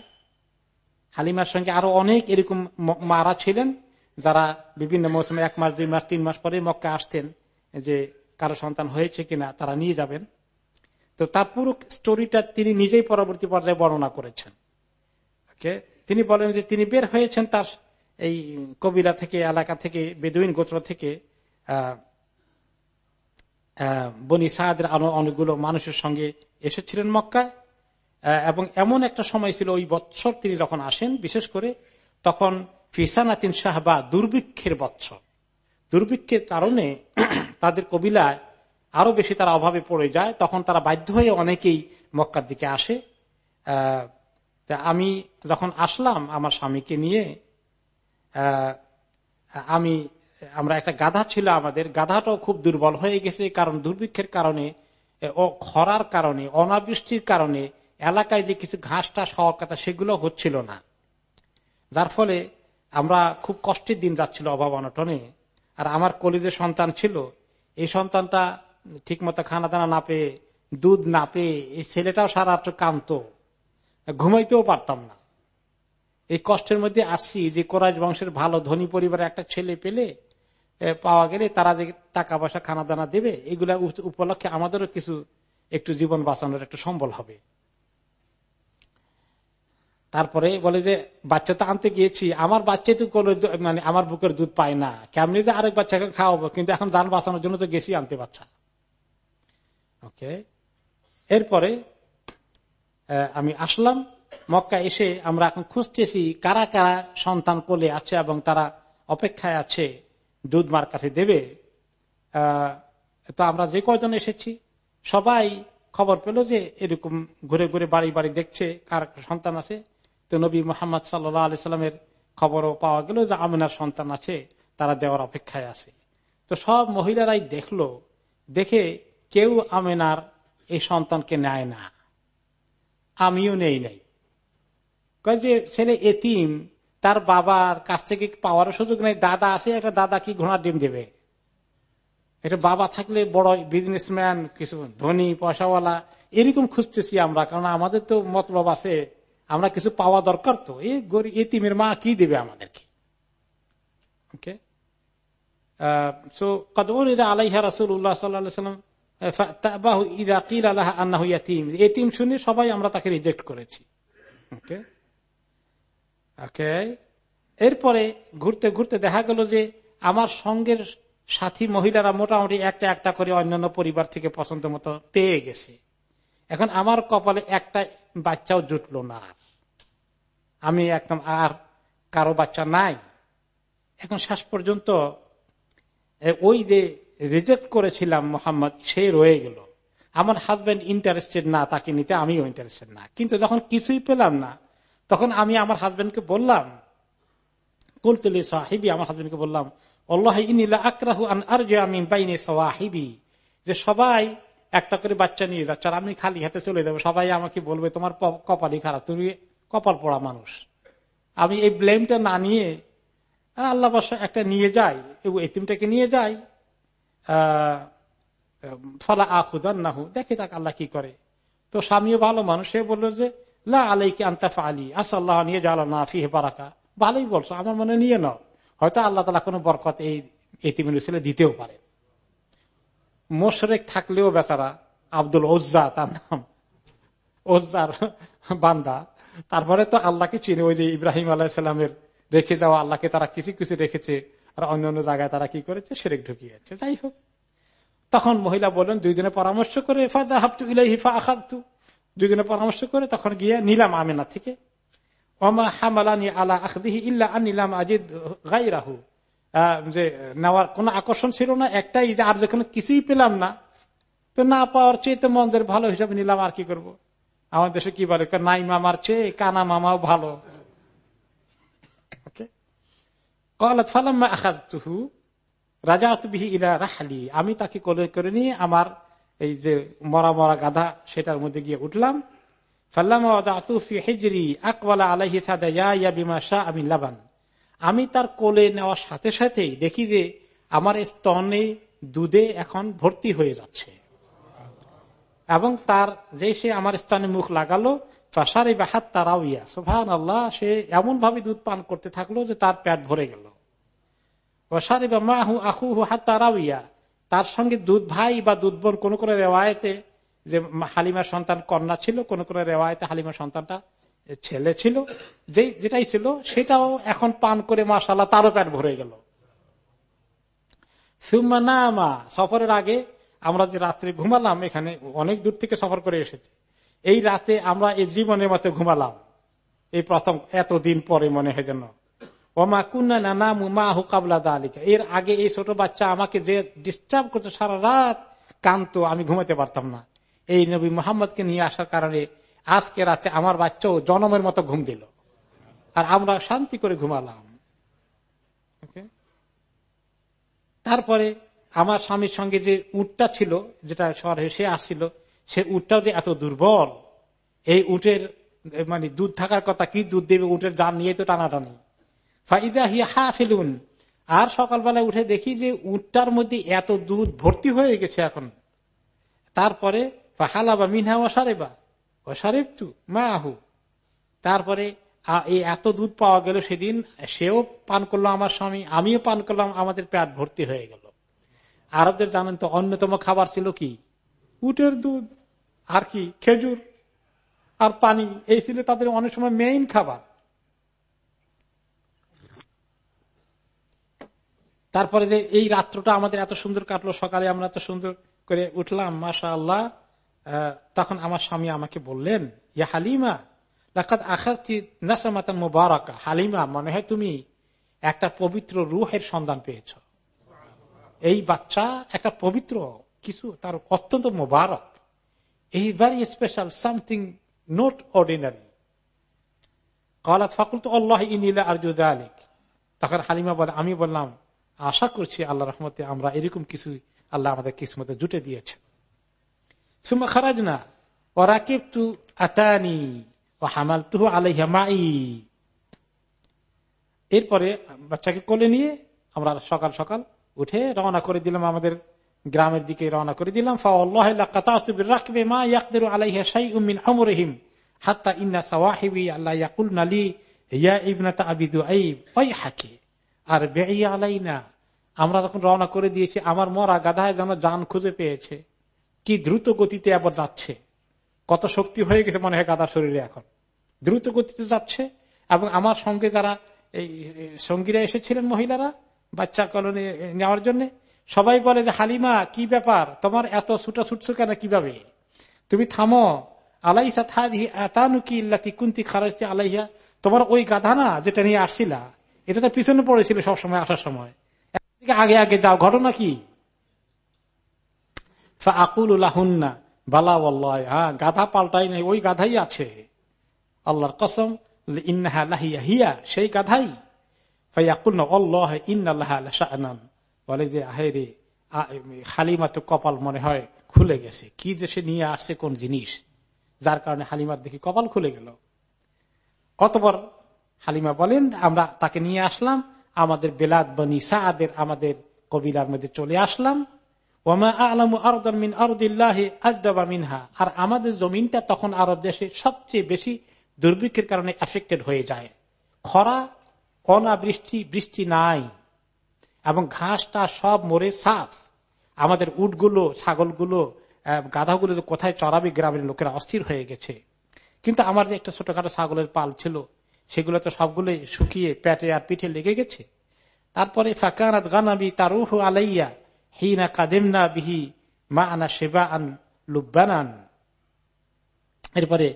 হালিমার সঙ্গে আরও অনেক এরকম মারা ছিলেন যারা বিভিন্ন মৌসুমে এক মাস, দুই মাস, তিন মাস পরে মক্কা আসতেন যে কারও সন্তান হয়েছে কিনা তারা নিয়ে যাবেন। তো তার পুরো স্টোরিটা তিনি নিজেই পরবর্তী পর্যায়ে বর্ণনা করেছেন। তিনি বলেন যে তিনি বের হয়েছেন তার এই কবিরা থেকে, এলাকা থেকে, বেদুইন গোত্র থেকে বনি সাহাদের আরও অনেকগুলো মানুষের সঙ্গে এসেছিলেন মক্কায়। এবং এমন একটা সময় ছিল, ওই বৎসর তিনি যখন আসেন, বিশেষ করে তখন ফিসানাতিন সাহবা দুর্ভিক্ষের বৎসর। দুর্ভিক্ষের কারণে তাদের কবিলায় আরও বেশি তারা অভাবে পড়ে যায়। তখন তারা বাধ্য হয়ে অনেকেই মক্কার দিকে আসে। আমি যখন আসলাম আমার স্বামীকে নিয়ে আমি আমরা একটা গাধা ছিল আমাদের, গাধাটাও খুব দুর্বল হয়ে গেছে কারণ দুর্ভিক্ষের কারণে ও খরার কারণে, অনাবৃষ্টির কারণে এলাকায় যে কিছু ঘাস টাস হওয়ার কথা সেগুলো হচ্ছিল না। যার ফলে আমরা খুব কষ্টের দিন যাচ্ছিল অভাব অনটনে। আর আমার কলেজের সন্তান ছিল, এই সন্তানটা ঠিক মতো খানা দানা না পেয়ে, দুধ না পেয়ে, এই ছেলেটাও সারা কান্ত ঘুমাইতেও পারতাম না। এই কষ্টের মধ্যে আসছি যে কোরআশ বংশের ভালো ধনী পরিবারের একটা ছেলে পেলে পাওয়া গেলে তারা যে টাকা পয়সা খানা দানা দেবে, এগুলা উপলক্ষে আমাদেরও কিছু একটু জীবন বাঁচানোর একটু সম্বল হবে। তারপরে বলে যে, বাচ্চা তো আনতে গিয়েছি, আমার বাচ্চা তো মানে আমার বুকের দুধ পায় না। কেমনি যে আরেক বাচ্চাকে খাওয়াবো, কিন্তু এখন যান বাঁচানোর জন্য তো গেছি আনতে বাচ্চা। ওকে? এরপরে আমি আসলাম মক্কা এসে আমরা এখন খুঁজতেছি কারা কারা সন্তান কোলে আছে এবং তারা অপেক্ষায় আছে। দুধ মার কাছে দেবে তো আমরা যে কয়জন এসেছি, সবাই খবর পেল যে এরকম ঘুরে ঘুরে বাড়ি বাড়ি দেখছে কার সন্তান আছে। তো নবী মোহাম্মদ সাল্লাহ আলি সাল্লামের খবরও পাওয়া গেল যে আমিনার সন্তান আছে, তারা দেওয়ার অপেক্ষায় আছে। তো সব মহিলারাই দেখল, দেখে কেউ আমিনার এই সন্তানকে নেয় না। আমিও নেই নাই। যে ছেলে এতিম তার বাবার কাছ থেকে পাওয়ার সুযোগ নেই, দাদা আছে, একটা দাদা কি ঘোড়ার ডিম দেবে? এটা বাবা থাকলে বড় বিজনেসম্যান কিছু ধনী, পয়সাওয়ালা, এরকম খুঁজতেছি আমরা, কারণ আমাদের তো মতলব আছে, আমরা কিছু পাওয়া দরকার তো। এই এতিমের মা কি দেবে আমাদেরকে? ওকে আলাইহা রাসুল্লাহ সাল্লাম এতিম শুনে সবাই আমরা তাকে রিজেক্ট করেছি। ওকে ওকে এরপরে ঘুরতে ঘুরতে দেখা গেল যে আমার সঙ্গের সাথী মহিলারা মোটামুটি একটা একটা করে অন্যান্য পরিবার থেকে পছন্দ মতো পেয়ে গেছে। এখন আমার কপালে একটা বাচ্চাও জুটলো না আর। আমি একদম আর কারও বাচ্চা নাই। এখন শেষ পর্যন্ত ওই যে রিজেক্ট করেছিলাম মোহাম্মদ, সে রয়ে গেল। আমার হাজবেন্ড ইন্টারেস্টেড না, তাকে নিতে আমিও ইন্টারেস্টেড না। কিন্তু যখন কিছুই পেলাম না তখন আমি আমার হাজবেন্ডকে বললাম কুলতুলি সাহিবি, আমার হাজবেন্ডকে বললাম, আল্লাহ আকরাহু আন আর যে আমি বাইনে সাহিবি যে সবাই একটা করে বাচ্চা নিয়ে যাচ্ছে আর আমি খালি হাতে চলে যাব, সবাই আমাকে বলবে, তোমার কপালই খারাপ, তুমি কপাল পড়া মানুষ। আমি এই ব্লেমটা না নিয়ে আল্লাহ বাসা, একটা নিয়ে যাই এতিমটাকে নিয়ে যাই ফলা আখুদান নাহু দেখে তাকে আল্লাহ কি করে। তো স্বামীও ভালো মানুষ, সে বলল যে ভালোই বলছো, আমার মনে নিয়ে নাও। হয়তো আল্লাহ তালা বরকত ছেলে দিতেও পারে। মোশরেক থাকলেও বেচারা আব্দুল ওজ্জা তার নাম, ওজ্জার বান্দা। তারপরে তো আল্লাহকে চিনে, ওই যে ইব্রাহিম আলাহিসাল্লামের রেখে যাওয়া আল্লাহকে তারা কিছু কিছু রেখেছে, আর অন্য অন্য জায়গায় তারা কি করেছে? সেরেক ঢুকিয়েছে যাই হোক। তখন মহিলা বললেন দুইজনে পরামর্শ করে ফাজা হাবতু ইলাইহিফা আখাদতু দুইজনে পরামর্শ করে তখন গিয়ে নিলাম আমেনা থেকে। ওমা হামালানি আলা আখদিহি ইল্লা আনিলাম আজিদ গাইরাহু যে নেওয়ার কোন আকর্ষণ ছিল না, একটাই যে আর যখন কিছুই পেলাম না, তো না পাওয়ার চেয়ে তো মন্দের ভালো হিসাবে নিলাম, আর কি করব। আমার দেশে কি বলে নাই মামার চেয়ে কানা মামাও ভালো। রাজা তুবিহি ইলা রাহালি। আমি তাকে কোলে করে নিয়ে আমার এই যে মরা মরা গাধা, সেটার মধ্যে গিয়ে উঠলাম। আমি তার কোলে নেওয়ার সাথে সাথেই দেখি যে আমার স্তনে দুধে এখন ভর্তি হয়ে যাচ্ছে। এবং তার যে সে আমার স্থানে মুখ লাগালো ফাঁসারে বাহাত তারাও ইয়া সোভান আল্লাহ সে এমন ভাবে দুধ পান করতে থাকল যে তার পেট ভরে গেল। বা আহু হাত তারাও তার সঙ্গে দুধ ভাই বা দুধ বোন, কোন কোন রেওয়ায়তে যে হালিমার সন্তান কন্যা ছিল, কোন কোন রেওয়ায়তে হালিমার সন্তানটা ছেলে ছিল যে যেটাই ছিল, সেটাও এখন পান করে মাসাল্লাহ তারও পেট ভরে গেল। সুম্মা না মা সফরের আগে আমরা যে রাত্রে ঘুমালাম, এখানে অনেক দূর থেকে সফর করে এসেছি। এই রাতে আমরা এই জীবনের মতো ঘুমালাম। এই প্রথম, এতদিন পরে মনে হয় যেন ওমা কুন্না না মা হুকাবলা দালিকা। এর আগে এই ছোট বাচ্চা আমাকে যে ডিস্টার্ব করতো সারা রাত কান্ত আমি ঘুমাতে পারতাম না। এই নবী মোহাম্মদকে নিয়ে আসার কারণে আজকে রাতে আমার বাচ্চাও জনমের মতো ঘুম দিল। আর আমরা শান্তি করে ঘুমালাম। তারপরে আমার স্বামীর সঙ্গে যে উটটা ছিল, যেটা শহরে সে আসছিল, সে উটটাও যে এত দুর্বল। এই উটের মানে দুধ থাকার কথা কি দুধ দেবে? উটের ডান নিয়ে তো টানাটানি। ফাইদা হিয়া হা ফেলুন আর সকালবেলায় উঠে দেখি যে উটটার মধ্যে এত দুধ ভর্তি হয়ে গেছে এখন। তারপরে হালা বা মিনহা ওসারে বা ওসারেব তু মা আহু তারপরে এই এত দুধ পাওয়া গেল সেদিন, সেও পান করল আমার স্বামী, আমিও পান করলাম, আমাদের পেট ভর্তি হয়ে গেল। আরবদের জানেন তো, অন্যতম খাবার ছিল কি? উটের দুধ, আর কি, খেজুর, আর পানি, এই ছিল তাদের অনেক সময় মেইন খাবার। তারপরে যে এই রাত্রটা আমাদের এত সুন্দর কাটলো, সকালে আমরা এত সুন্দর করে উঠলাম মাসা আল্লাহ তখন আমার স্বামী আমাকে বললেন, ইয়া হালিমা লাকাত আখাতি হালিমা, মনে হয় তুমি একটা পবিত্র রুহের সন্ধান পেয়েছ। এই বাচ্চা একটা পবিত্র, কিছু তার অত্যন্ত মোবারক। এই very special something not ordinary কলাত ফাকুল তো আল্লাহ ইনিলা আরজুদা আলিক তখন হালিমা বলে, আমি বললাম আশা করছি আল্লাহ রহমতে আমরা এরকম কিছু আল্লাহ আমাদের কিসমতে জুটে দিয়েছে সুমা খারাজ না ও রাকিব তু আতানি ও হামাল তুহু আলাইহা মাই। এরপরে বাচ্চাকে কোলে নিয়ে আমরা সকাল সকাল উঠে রওনা করে দিলাম আমাদের গ্রামের দিকে রওনা করে দিলাম। হাত্তা আল্লাহ ইয়া ইবনাতা আবিদু আইব ওই হাকে আর বেড়িয়ে আলাই না আমরা যখন রওনা করে দিয়েছি, আমার মরা গাধায় যেন যান খুঁজে পেয়েছে। কি দ্রুত গতিতে আবার যাচ্ছে। কত শক্তি হয়ে গেছে মনে হয় গাদার শরীরে এখন। দ্রুত গতিতে যাচ্ছে এবং আমার সঙ্গে যারা এই সঙ্গীরা এসেছিলেন মহিলারা, বাচ্চা কলনে নেওয়ার জন্য, সবাই বলে যে, হালিমা, কি ব্যাপার? তোমার এত ছুটা ছুটছো কেন কীভাবে? তুমি থামো। আলাইসা থানু কি ইল্লাতি কুন্তি খারাজ আলাইহা। তোমার ওই গাধা না যেটা নিয়ে আসছিলা? এটা তো পিছনে পড়েছিল সবসময়, আসার সময়। আগে আগে যাও ঘটনা কি? আকুল্লাহন্না বালা হ্যাঁ গাধা পাল্টাই নাই, ওই গাধাই আছে। আল্লাহর কসম হিয়া, সেই গাধাই। বলে যে আহেরে হালিমা তো কপাল মনে হয় খুলে গেছে। কি যে সে নিয়ে আসছে, কোন জিনিস? যার কারণে হালিমার দেখি কপাল খুলে গেল। অতপর হালিমা বলেন, আমরা তাকে নিয়ে আসলাম, আমাদের বেলাদ বনি আমাদের কবিলার মধ্যে চলে আসলাম। মিন মিনহা। আর আমাদের জমিনটা তখন আরব দেশে সবচেয়ে বেশি দুর্ভিক্ষের কারণে এফেক্টেড হয়ে যায়। খরা অনাবৃষ্টি বৃষ্টি নাই। এবং ঘাসটা সব মরে সাফ। আমাদের উটগুলো, ছাগলগুলো গাধাগুলো কোথায় চড়াবে গ্রামের লোকেরা অস্থির হয়ে গেছে। কিন্তু আমার যে একটা ছোটখাটো ছাগলের পাল ছিল সেগুলো তো সবগুলো শুকিয়ে প্যাটে আর পিঠে লেগে গেছে। তারপরে গানাবি আলাইয়া হিনা কাদেমনা বিহি মা আনা সেবা আন এরপরে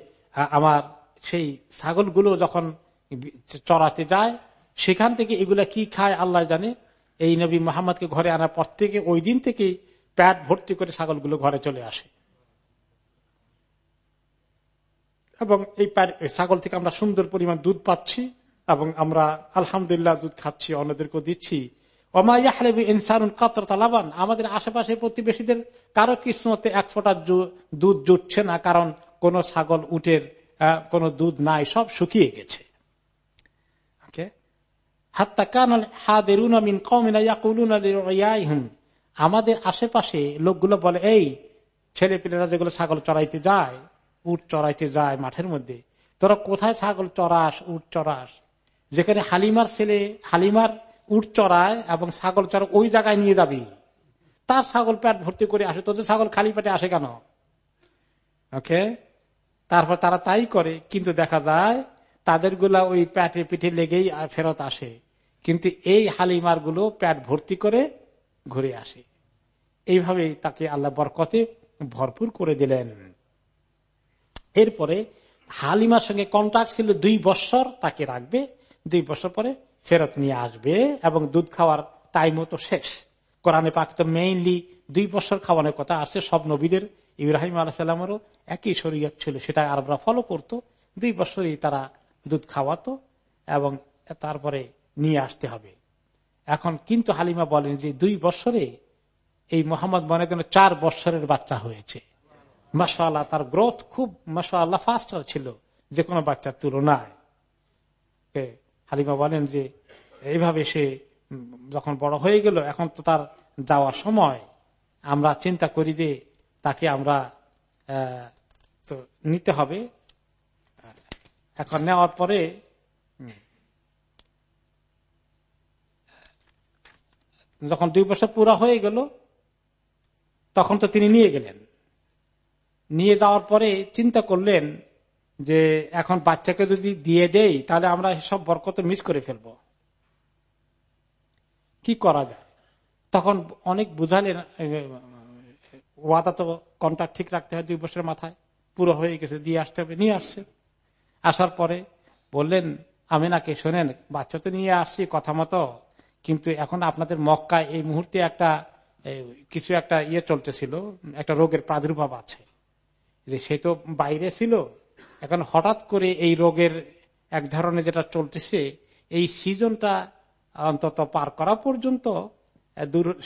আমার সেই ছাগলগুলো যখন চড়াতে যায়, সেখান থেকে এগুলা কি খায় আল্লাহ জানে। এই নবী মোহাম্মদকে ঘরে আনার পর থেকে, ওই দিন থেকে প্যাট ভর্তি করে ছাগলগুলো ঘরে চলে আসে। এবং এই ছাগল থেকে আমরা সুন্দর পরিমাণ দুধ পাচ্ছি এবং আমরা আলহামদুলিল্লাহ দুধ খাচ্ছি, অন্যদেরকেও দিচ্ছি। আমাদের আশেপাশে প্রতিবেশীদের কারও কিসমতে এক ফোটা দুধ জুটছে না, কারণ কোন ছাগল উটের কোন দুধ নাই, সব শুকিয়ে গেছে। আমাদের আশেপাশে লোকগুলো বলে, এই ছেলে পিলেরা যেগুলো ছাগল চড়াইতে যায় উট চড়াইতে যায় মাঠের মধ্যে। তোরা কোথায় ছাগল চড়াস, উট চড়াস? যেখানে হালিমার ছেলে, হালিমার উট চড়ায় এবং ছাগল চড়া ওই জায়গায় নিয়ে যাবি। তার ছাগল প্যাট ভর্তি করে আসে, তোদের ছাগল খালি পেটে আসে কেন? ওকে? তারপর তারা তাই করে, কিন্তু দেখা যায় তাদেরগুলা ওই প্যাটে পিঠে লেগেই ফেরত আসে। কিন্তু এই হালিমারগুলো প্যাট ভর্তি করে ঘুরে আসে। এইভাবে তাকে আল্লাহ বরকতে ভরপুর করে দিলেন। এরপরে হালিমার সঙ্গে কন্ট্রাক্ট ছিল দুই বছর, তাকে রাখবে। দুই বছর পরে ফেরত নিয়ে আসবে এবং দুধ খাওয়ার টাইমও তো শেষ। কোরআনে পাক তো মেইনলি দুই বছর খাওয়ানোর কথা আছে, সব নবীদের, ইব্রাহিম আলাহামেরও একই শরীয়ত ছিল, সেটা আরবরা ফলো করত। দুই বছরই তারা দুধ খাওয়াতো এবং তারপরে নিয়ে আসতে হবে। এখন কিন্তু হালিমা বলেন যে দুই বছরে এই মোহাম্মদ মনে করেন চার বছরের বাচ্চা হয়েছে। মাসাল্লাহ তার গ্রোথ খুব মাসাল্লাহ ফাস্টার ছিল যে কোনো বাচ্চার তুলনায়। হালিমা বলেন যে, এইভাবে সে যখন বড় হয়ে গেল, এখন তো তার যাওয়ার সময়। আমরা চিন্তা করি যে, তাকে আমরা তো নিতে হবে। এখন নেওয়ার পরে, যখন দুই বছর পুরা হয়ে গেল, তখন তো তিনি নিয়ে গেলেন। নিয়ে যাওয়ার পরে চিন্তা করলেন যে এখন বাচ্চাকে যদি দিয়ে দেই, তাহলে আমরা সব বরকত মিস করে ফেলব। কি করা যায়? তখন অনেক বুঝালেন, ওয়াদা তো কন্ট্রাক্ট ঠিক রাখতে হয় দুই বছরের মাথায়। পুরো হয়ে গেছে, দিয়ে আসতে হবে, নিয়ে আসছে। আসার পরে বললেন, আমি নাকি শোনেন, বাচ্চা তো নিয়ে আসছি, কথা মতো, কিন্তু এখন আপনাদের মক্কায় এই মুহূর্তে একটা কিছু একটা ইয়ে চলতেছিল, একটা রোগের প্রাদুর্ভাব আছে। যে সে তো বাইরে ছিল। এখন হঠাৎ করে এই রোগের এক ধরনের যেটা চলতেছে, এই সিজনটা অন্তত পার করা পর্যন্ত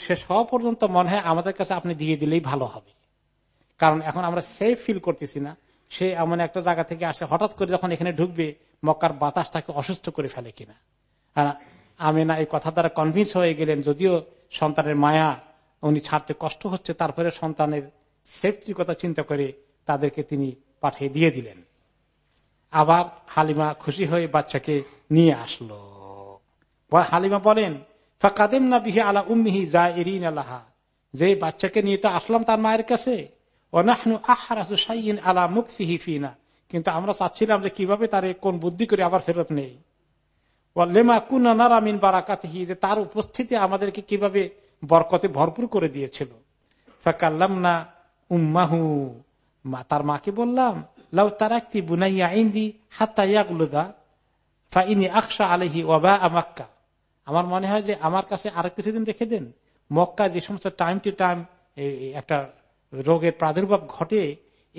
শেষ হওয়া পর্যন্ত মনে হয় আমাদের কাছে আপনি দিয়ে দিলেই ভালো হবে। কারণ এখন আমরা সেফ ফিল করতেছি না। সে এমন একটা জায়গা থেকে আসে, হঠাৎ করে যখন এখানে ঢুকবে, মক্কার বাতাস তাকে অসুস্থ করে ফেলে কিনা। আমি না এই কথা দ্বারা কনভিন্স হয়ে গেলেন, যদিও সন্তানের মায়া উনি ছাড়তে কষ্ট হচ্ছে, তারপরে সন্তানের সেফটির কথা চিন্তা করে তাদেরকে তিনি পাঠিয়ে দিয়ে দিলেন। আবার হালিমা খুশি হয়ে বাচ্চাকে নিয়ে আসলো। হালিমা বলেন না আলা উম্মিহি যা আলাহা। যে বাচ্চাকে নিয়ে তো আসলাম তার মায়ের কাছে। আলা ফিনা। কিন্তু আমরা চাচ্ছিলাম যে কীভাবে তার কোন বুদ্ধি করে আবার ফেরত নেই। লেমা কুনারামিন বারাকাতহি। যে তার উপস্থিতি আমাদেরকে কীভাবে বরকতে ভরপুর করে দিয়েছিল। ফাকাল্লাম না উম্মাহু। তার মাকে বললাম, লাউ তারাক্তি বুনাইয়া ইন্দি হাত্তা ইয়াগুলুদা, ফাইনি আকশা আলহি ওবা আমাক্কা আমার মনে হয় যে আমার কাছে আর কিছুদিন রেখে দেন। মক্কা যে সমস্ত টাইম টু টাইম একটা রোগের প্রাদুর্ভাব ঘটে,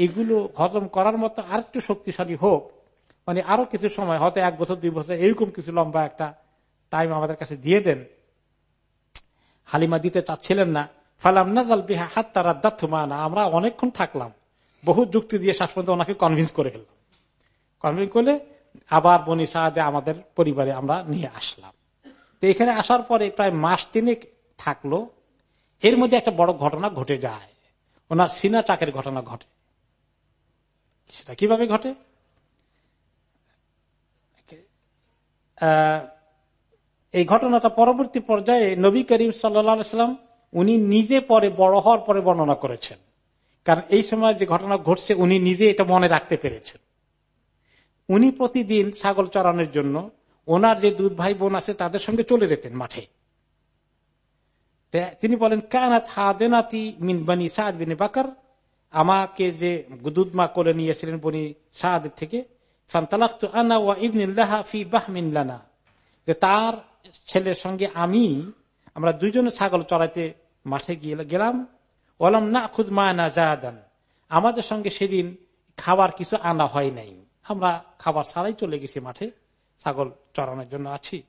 এগুলো হজম করার মতো আর একটু শক্তিশালী হোক মানে আরও কিছু সময়, হয়তো এক বছর, দুই বছর, এরকম কিছু লম্বা একটা টাইম আমাদের কাছে দিয়ে দেন। হালিমা দিতে চাচ্ছিলেন না। ফালাম নাজাল বিহা হাত তারা আমরা অনেকক্ষণ থাকলাম। বহু যুক্তি দিয়ে শেষ পর্যন্ত ওনাকে কনভিন্স করে ফেললাম। কনভিন্স করলে আবার বনি সাহায্যে আমাদের পরিবারে আমরা নিয়ে আসলাম। তো এখানে আসার পরে প্রায় মাস তিনেক থাকল। এর মধ্যে একটা বড় ঘটনা ঘটে যায়। ওনার সিনা চাকের ঘটনা ঘটে। সেটা কীভাবে ঘটে? এই ঘটনাটা পরবর্তী পর্যায়ে নবী করিম সাল্লাম উনি নিজে পরে বড় হওয়ার পরে বর্ণনা করেছেন। কারণ এই সময় যে ঘটনা ঘটছে, উনি নিজে এটা মনে রাখতে পেরেছেন। উনি প্রতিদিন ছাগল চড়ানোর জন্য ওনার যে দুধ ভাই বোন আছে, তাদের সঙ্গে চলে যেতেন মাঠে। তিনি বলেন, কানাত হাদেনাতি মিনবানি সাদ বিন বাকার। আমাকে যে দুধ মা করে নিয়েছিলেন বনি সাদ থেকে তার ছেলের সঙ্গে আমি, আমরা দুইজনে ছাগল চড়াইতে মাঠে গিয়ে গেলাম। ওলাম না খুদ মা না জাহাদান আমাদের সঙ্গে সেদিন খাবার কিছু আনা হয় নাই। আমরা খাবার ছাড়াই চলে গেছি মাঠে, ছাগল চড়ানোর জন্য আছি।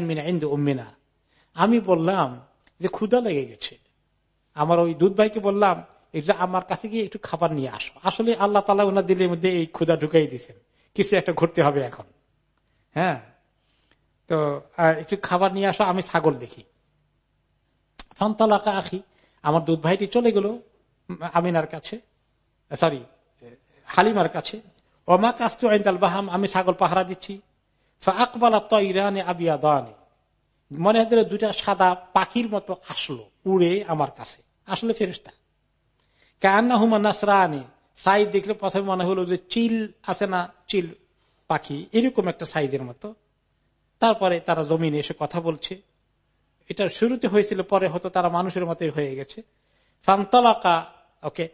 মিনা উম্মিনা। আমি বললাম যে ক্ষুদা লেগে গেছে। আমার ওই দুধ ভাইকে বললাম এটা আমার কাছে গিয়ে একটু খাবার নিয়ে আসো। আসলে আল্লাহ তালা ওনার দিলের মধ্যে এই ক্ষুদা ঢুকাই দিয়েছেন। কিছু একটা ঘুরতে হবে এখন। হ্যাঁ? তো একটু খাবার নিয়ে আসো, আমি ছাগল দেখি। ফান্তালাকা আখি। আমার দুধ ভাইটি চলে গেল আমিনার কাছে সরি হালিমার কাছে। ওমা কাস্তু আইন্দাল বাহাম, আমি ছাগল পাহারা দিচ্ছি। আকবালা তৈরানে আবিয়া দানে মনে হয় দুইটা সাদা পাখির মতো আসলো, উড়ে আমার কাছে। আসলে ফেরিস্তা কান্না হুমা নাসরানি। সাইজ দেখলে প্রথমে মনে হলো যে চিল আছে না, চিল পাখি, এরকম একটা সাইজের মতো। তারপরে তারা জমিনে এসে কথা বলছে। এটা শুরুতে হয়েছিল, পরে হয়তো তারা মানুষের মতোই হয়ে গেছে। ফান্তলাকা, ওকে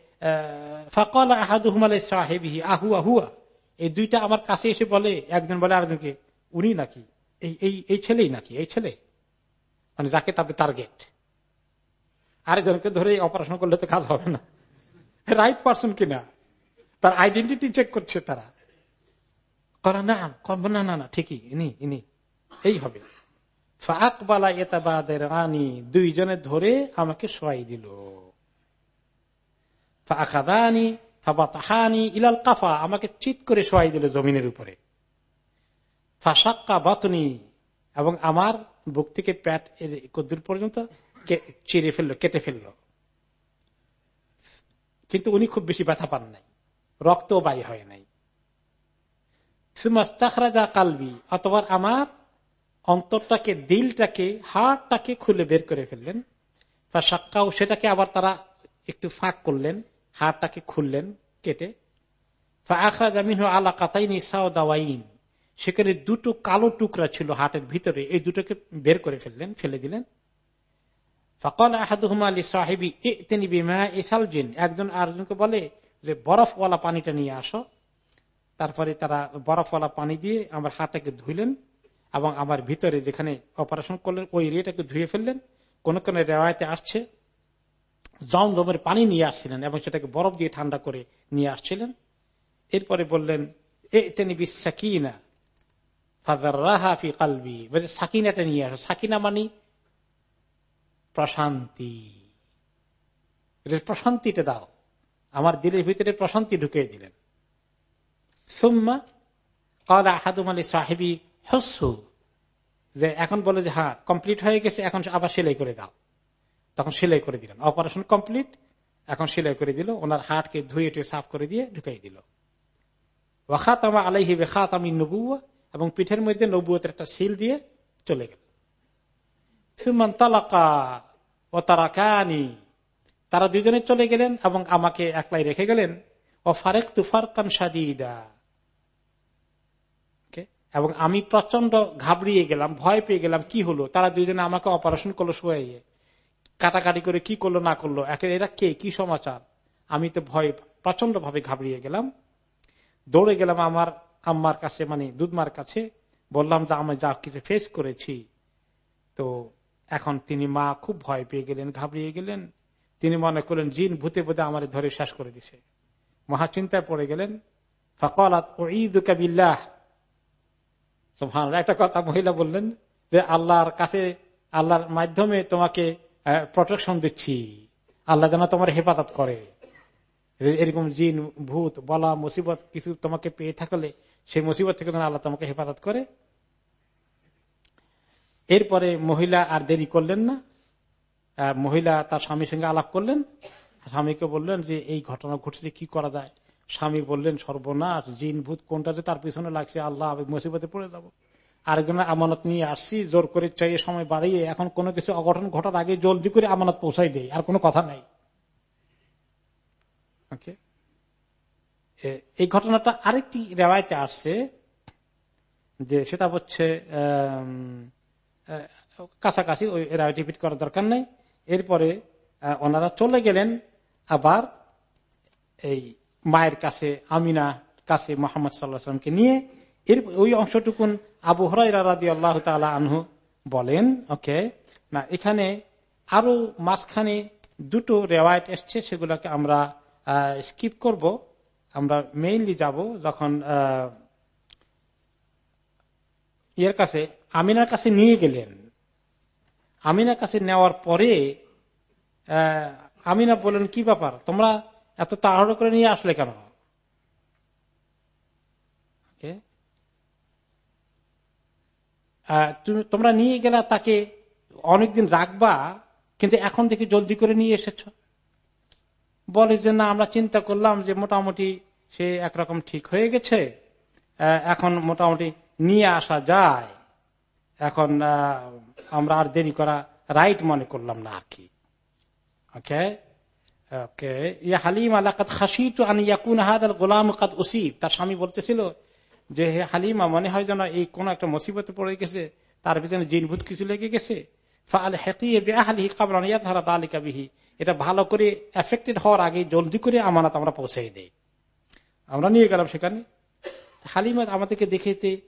এই দুইটা আমার কাছে এসে বলে, একজন বলে আরেকজনকে, উনি নাকি? এই এই ছেলেই নাকি? এই ছেলে? মানে যাকে তাদের টার্গেট আরেকজনকে ধরে অপারেশন করলে তো কাজ হবে না। রাইট পার্সন কিনা? তার আইডেন্টিটি চেক করছে তারা। করা না না না, ঠিকই, ইনি ইনি। এই হবে। ফাকবালা এতাবাদের রানী দুইজনে ধরে আমাকে শোয়াই দিল। ফাখাদানি ফাবাতাহানি ইলাল কাফা, আমাকে চিত করে শোয়াই দিল জমিনের উপরে। ফাঁসাক্কা বাতনি এবং আমার বুক থেকে প্যাট কদ্দুর পর্যন্ত চিরে ফেলল, কেটে ফেলল। কিন্তু উনি খুব বেশি ব্যথা পান নাই রক্ত বাই হয় নাই। সুমাস্তাখরাজা কালবি, অতবার আমার অন্তরটাকে, দিলটাকে, হাড়টাকে খুলে বের করে ফেললেন। তা সাক্কাও সেটাকে আবার তারা একটু ফাঁক করলেন, হাড়টাকে খুললেন, কেটে। আখরা জামিন আলা কাতাইনি সাওদাওয়াইন, সেখানে দুটো কালো টুকরা ছিল হাটের ভিতরে, এই দুটোকে বের করে ফেললেন, ফেলে দিলেন। ফকল আহাদুহমা আলী সাহেবী তিনি বিমা ইসালজিন একজন আরেকজনকে বলে যে, বরফওয়ালা পানিটা নিয়ে আসো। তারপরে তারা বরফওয়ালা পানি দিয়ে আমার হাটটাকে ধুইলেন। এবং আমার ভিতরে যেখানে অপারেশন করলেন, ওই রেটাকে ধুয়ে ফেললেন। কোন কোন রেওয়ায়তে আসছে, জম জমের পানি নিয়ে আসছিলেন এবং সেটাকে বরফ দিয়ে ঠান্ডা করে নিয়ে আসছিলেন। এরপরে বললেন কালবি। সাকিনাটা নিয়ে আসো। সাকিনা মানি প্রশান্তি। প্রশান্তিটা দাও। আমার দিলের ভিতরে প্রশান্তি ঢুকিয়ে দিলেন। সুম্মা কলা আহাদুম আলী সাহেবী হসু যে এখন বলে যে হ্যাঁ কমপ্লিট হয়ে গেছে, এখন আবার সেলাই করে দাও। তখন সেলাই করে দিলেন। অপারেশন কমপ্লিট এখন সেলাই করে দিল। ওনার হাটকে ধুয়ে টুয়ে সাফ করে দিয়ে ঢুকাই দিল। ওয়াখাতামা আলাইহি বেখাতামি নবুয়া এবং পিঠের মধ্যে নবুয়তের একটা সিল দিয়ে চলে গেল। তালাকা ও তারা কানি তারা দুজনে চলে গেলেন এবং আমাকে একলাই রেখে গেলেন। ও ফারেক তুফার কান সাদিদা এবং আমি প্রচণ্ড ঘাবড়িয়ে গেলাম, ভয় পেয়ে গেলাম, কি হলো? তারা দুইজনে আমাকে অপারেশন করল শোয়াইয়ে। কাটাকাটি করে কি করল, না করল? এরা কে? কি সমাচার? আমি তো ভয় প্রচণ্ড ভাবে ঘাবড়িয়ে গেলাম। দৌড়ে গেলাম আমার আম্মার কাছে মানে দুধমার কাছে। বললাম, যে, আমি যা কিছু ফেস করেছি। তো এখন তিনি মা খুব ভয় পেয়ে গেলেন, ঘাবড়িয়ে গেলেন। তিনি মনে করলেন, জিন ভূতে ভূতে আমার ধরে শেষ করে দিছে। মহাচিন্তায় পড়ে গেলেন। ফকলাত ও ঈদ কাবিল্লাহ একটা কথা মহিলা বললেন যে আল্লাহর কাছে, আল্লাহর মাধ্যমে তোমাকে প্রোটেকশন দিচ্ছি। আল্লাহ যেন তোমার হেফাজত করে। এরকম জিন, ভূত, বলা, মুসিবত কিছু তোমাকে পেয়ে থাকলে সেই মুসিবত থেকে যেন আল্লাহ তোমাকে হেফাজত করে। এরপরে মহিলা আর দেরি করলেন না। মহিলা তার স্বামীর সঙ্গে আলাপ করলেন। স্বামীকে বললেন যে এই ঘটনা ঘটছে, কি করা যায়? স্বামী বললেন, সর্বনাশ, জিন, ভূত, কোনটাতে তার পিছনে লাগছে? আল্লাহ, আমি মুসিবতে পড়ে যাব। আরেকজনের আমানত নিয়ে আসছি, জোর করে চাই সময় বাড়িয়ে এখন কোনো কিছু অঘটন ঘটার আগে জলদি করে আমানত পৌঁছাই দেয়, আর কোনো কথা নাই। এই ঘটনাটা আরেকটি রেওয়ায়তে আসছে, যে সেটা হচ্ছে কাছাকাছি ওই রেওয়ায়ত রিপিট করার দরকার নেই। এরপরে ওনারা চলে গেলেন, আবার এই মায়ের কাছে আমিনা কাছে মোহাম্মদ সাল্লাহামকে নিয়ে এর ওই অংশটুকুন আবু হরাই রাদি আল্লাহ তালা আনহু বলেন, ওকে, না, এখানে আরও মাঝখানে দুটো রেওয়ায়ত এসছে, সেগুলোকে আমরা স্কিপ করব। আমরা মেইনলি যাব যখন ইয়ের কাছে, আমিনার কাছে নিয়ে গেলেন। আমিনার কাছে নেওয়ার পরে আমিনা বলেন, কি ব্যাপার? তোমরা এত তাড়াহুড়ো করে নিয়ে আসলে কেন? তোমরা নিয়ে গেলে তাকে অনেকদিন রাখবা, কিন্তু এখন থেকে জলদি করে নিয়ে এসেছ। বলে যে, না, আমরা চিন্তা করলাম যে, মোটামুটি সে একরকম ঠিক হয়ে গেছে। এখন মোটামুটি নিয়ে আসা যায়। এখন আমরা আর দেরি করা রাইট মনে করলাম না আর কি। ওকে তার স্বামী বলতেছিল যে, হে হালিমা, মনে হয় যেন এই কোন একটা মুসিবতে পড়ে গেছে। তার পিছনে জিনভূত কিছু লেগে গেছে। এটা ভালো করে এফেক্টেড হওয়ার আগে জলদি করে আমানত আমরা পৌঁছাই দেই। আমরা নিয়ে গেলাম সেখানে। হালিমা আমাদেরকে দেখেতে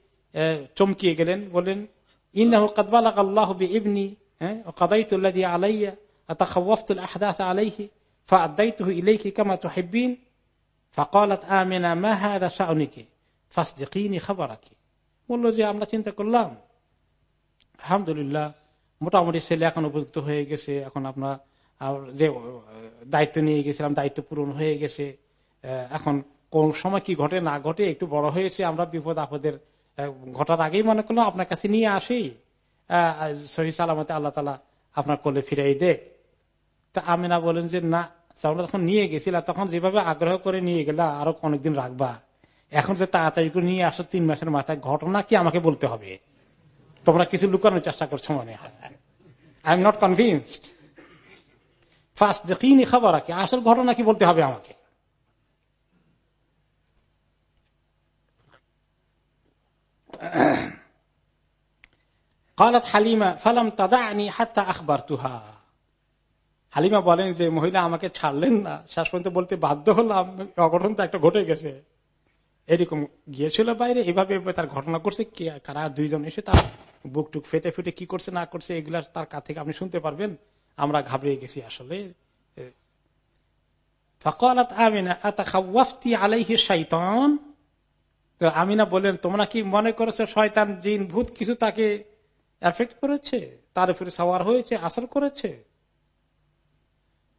চমকিয়ে গেলেন বলেন ইন্নাহু কাদ বালাগ আল্লাহ বিইবনি হ্যাঁ কাদাইতু আল্লাযী আলাইয়া আতাখাওয়াফতু আল-আহদাথ আলাইহি। ফাআদাইতুহু ইলাইকি কামা তুহিব্বিন ফাকালাত আমিনা মা হাযা শা'নুকি ফাসদিকিনি খাবারাকি বলল যে, আমরা চিন্তা করলাম। আলহামদুলিল্লাহ, মোটামুটি ছেলে এখন উপযুক্ত হয়ে গেছে। এখন আর যে দায়িত্ব নিয়ে গেছিলাম, দায়িত্ব পূরণ হয়ে গেছে। এখন কোন সময় কি ঘটে না ঘটে, একটু বড় হয়েছে, আমরা বিপদ আপদের ঘটার আগেই মনে করলাম, আপনার কাছে নিয়ে আসি। সহি সালামতে আল্লাহ তালা আপনার কোলে ফিরাই দেখ তা আমিনা বলেন যে, না আমরা তখন নিয়ে গেছিলাম তখন যেভাবে আগ্রহ করে নিয়ে গেলা আরো অনেকদিন রাখবা এখন যে তাড়াতাড়ি করে নিয়ে আসো তিন মাসের মাথায় ঘটনা কি আমাকে বলতে হবে তোমরা কিছু লুকানোর চেষ্টা করছো মনে হয় I am not convinced first দেখিনি খবর কি আসল ঘটনা কি বলতে হবে আমাকে قالت হালিমা ফালাম তাদানি হাত্তা আখবার তুহা হালিমা বলেন যে, মহিলা, আমাকে ছাড়লেন না। শেষ পর্যন্ত বলতে বাধ্য হলাম। অঘটন তো একটা ঘটে গেছে। এরকম গিয়েছিল বাইরে। এভাবে তার ঘটনা করছে। কারা দুইজন এসে তার বুক টুক ফেটে ফেটে কি করছে, না করছে, এগুলা তার কাছ থেকে আপনি শুনতে পারবেন। আমরা ঘাবড়ে গেছি আসলে। আমিনা বলেন, তোমরা কি মনে করেছ শয়তান জিন ভূত কিছু তাকে এফেক্ট করেছে? তার উপরে সওয়ার হয়েছে আসর করেছে?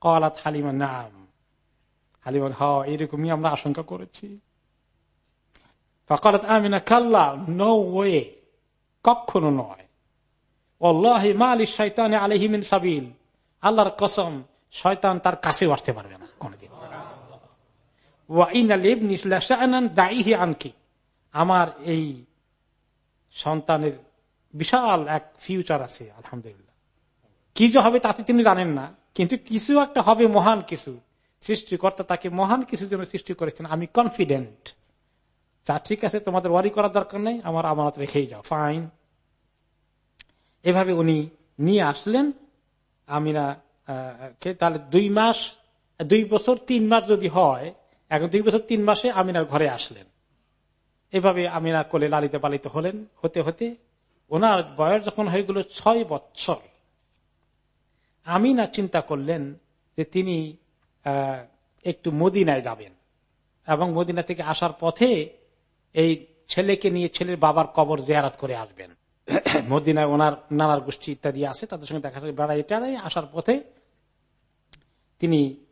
কলাত হালিমা নাম হালিমা হ এরকমই আমরা আশঙ্কা করেছি। আমিনা কাল্লা নো ওয়ে কখনো নয়। শৈতানে আলহিমিন সাবিল আল্লাহর কসম, শয়তান তার কাছে আসতে পারবে না কোনদিন। আনকি। আমার এই সন্তানের বিশাল এক ফিউচার আছে, আলহামদুলিল্লাহ। কি যে হবে তাতে তিনি জানেন না, কিন্তু কিছু একটা হবে মহান কিছু। সৃষ্টিকর্তা তাকে মহান কিছু জন্য সৃষ্টি করেছেন, আমি কনফিডেন্ট তা ঠিক আছে, তোমাদের ওয়ারি করার দরকার নেই, আমার আমানত রেখেই যাও। ফাইন এভাবে উনি নিয়ে আসলেন আমিনা তাহলে দুই মাস, দুই বছর, তিন মাস যদি হয়, এখন দুই বছর, তিন মাসে আমিনার ঘরে আসলেন। এভাবে আমিনা কোলে লালিতে পালিত হলেন, হতে হতে, ওনার বয়স যখন হয়ে গেল ছয় বৎসর আমিনা চিন্তা করলেন যে তিনি একটু মদিনায় যাবেন এবং মদিনা থেকে আসার পথে এই ছেলেকে নিয়ে ছেলের বাবার কবর জেয়ারাত করে আসবেন। মদিনায় ওনার, নানার গোষ্ঠী ইত্যাদি আছে, তাদের সঙ্গে দেখা যায় বেড়াই টেড়াই আসার পথে তিনি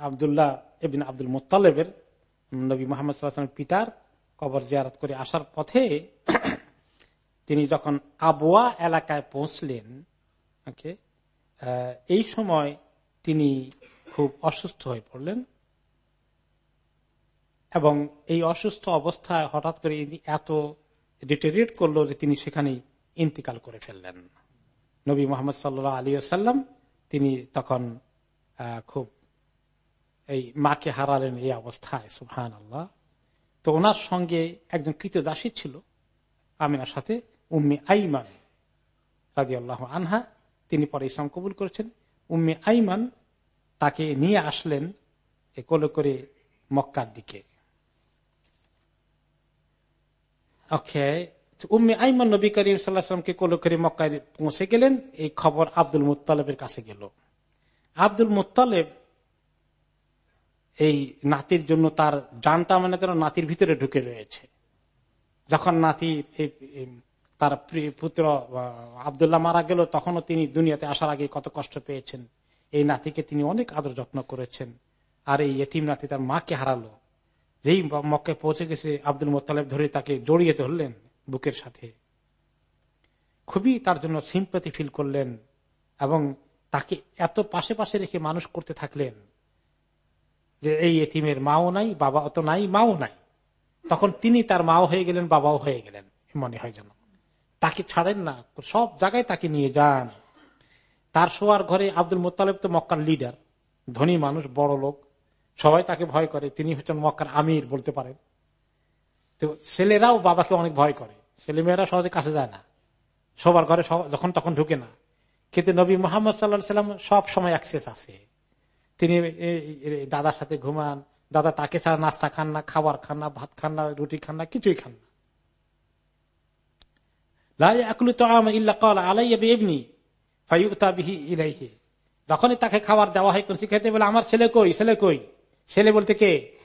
আবদুল্লাহ এবিন আব্দুল মোত্তালেবের নবী মোহাম্মদ পিতার কবর জিয়ারত করে আসার পথে তিনি যখন আবুয়া এলাকায় পৌঁছলেন ওকে এই সময় তিনি খুব অসুস্থ হয়ে পড়লেন এবং এই অসুস্থ অবস্থায় হঠাৎ করে এত ডিটেরিয়েট করল যে তিনি সেখানে ইন্তিকাল করে ফেললেন। নবী মোহাম্মদ সাল্লাহ আলী আসাল্লাম তিনি তখন খুব এই মাকে হারালেন এই অবস্থায় সুহান আল্লাহ তো ওনার সঙ্গে একজন কৃতদাসী ছিল, আমিনার সাথে, উম্মি আইমান রাজি আল্লাহ আনহা। তিনি পরে ইসলাম কবুল করেছেন। উম্মি আইমান তাকে নিয়ে আসলেন কোলে করে মক্কার দিকে। উম্মি আইমান নবী করিম সাল্লাহামকে কোলে করে মক্কায় পৌঁছে গেলেন। এই খবর আব্দুল মুতালেবের কাছে গেল। আব্দুল মুতালেব এই নাতির জন্য তার জানটা মানে তার নাতির ভিতরে ঢুকে রয়েছে। যখন নাতি তার পুত্র আবদুল্লাহ মারা গেল, তখনও তিনি দুনিয়াতে আসার আগে কত কষ্ট পেয়েছেন। এই নাতিকে তিনি অনেক আদর যত্ন করেছেন। আর এই এতিম নাতি তার মাকে হারালো। যেই মক্কে পৌঁছে গেছে, আব্দুল মোতালেব ধরে তাকে জড়িয়ে ধরলেন বুকের সাথে। খুবই তার জন্য সিম্পতি ফিল করলেন এবং তাকে এত পাশে পাশে রেখে মানুষ করতে থাকলেন যে এই এতিমের মাও নাই, বাবা অত নাই, মাও নাই। তখন তিনি তার মাও হয়ে গেলেন, বাবাও হয়ে গেলেন মনে হয় যেন। তাকে ছাড়েন না। সব জায়গায় তাকে নিয়ে যান। তার শোয়ার ঘরে আব্দুল মোতালেব তো মক্কার লিডার ধনী মানুষ, বড় লোক। সবাই তাকে ভয় করে। তিনি হচ্ছেন মক্কার আমির বলতে পারেন। তো ছেলেরাও বাবাকে অনেক ভয় করে। ছেলেমেয়েরা সহজে কাছে যায় না। সবার ঘরে যখন তখন ঢুকে না। কিন্তু নবী মোহাম্মদ সাল্লাহ সাল্লাম সব সময় অ্যাক্সেস আছে। তিনি দাদার সাথে ঘুমান। দাদা তাকে ছাড়া নাস্তা খান না, খাবার খান না, ভাত খান না, রুটি খান না, কিছুই খান না। যখনই তাকে খাবার দেওয়া হয় করছি খেতে বলে, আমার ছেলে কই? ছেলে কই? ছেলে বলতে, কে?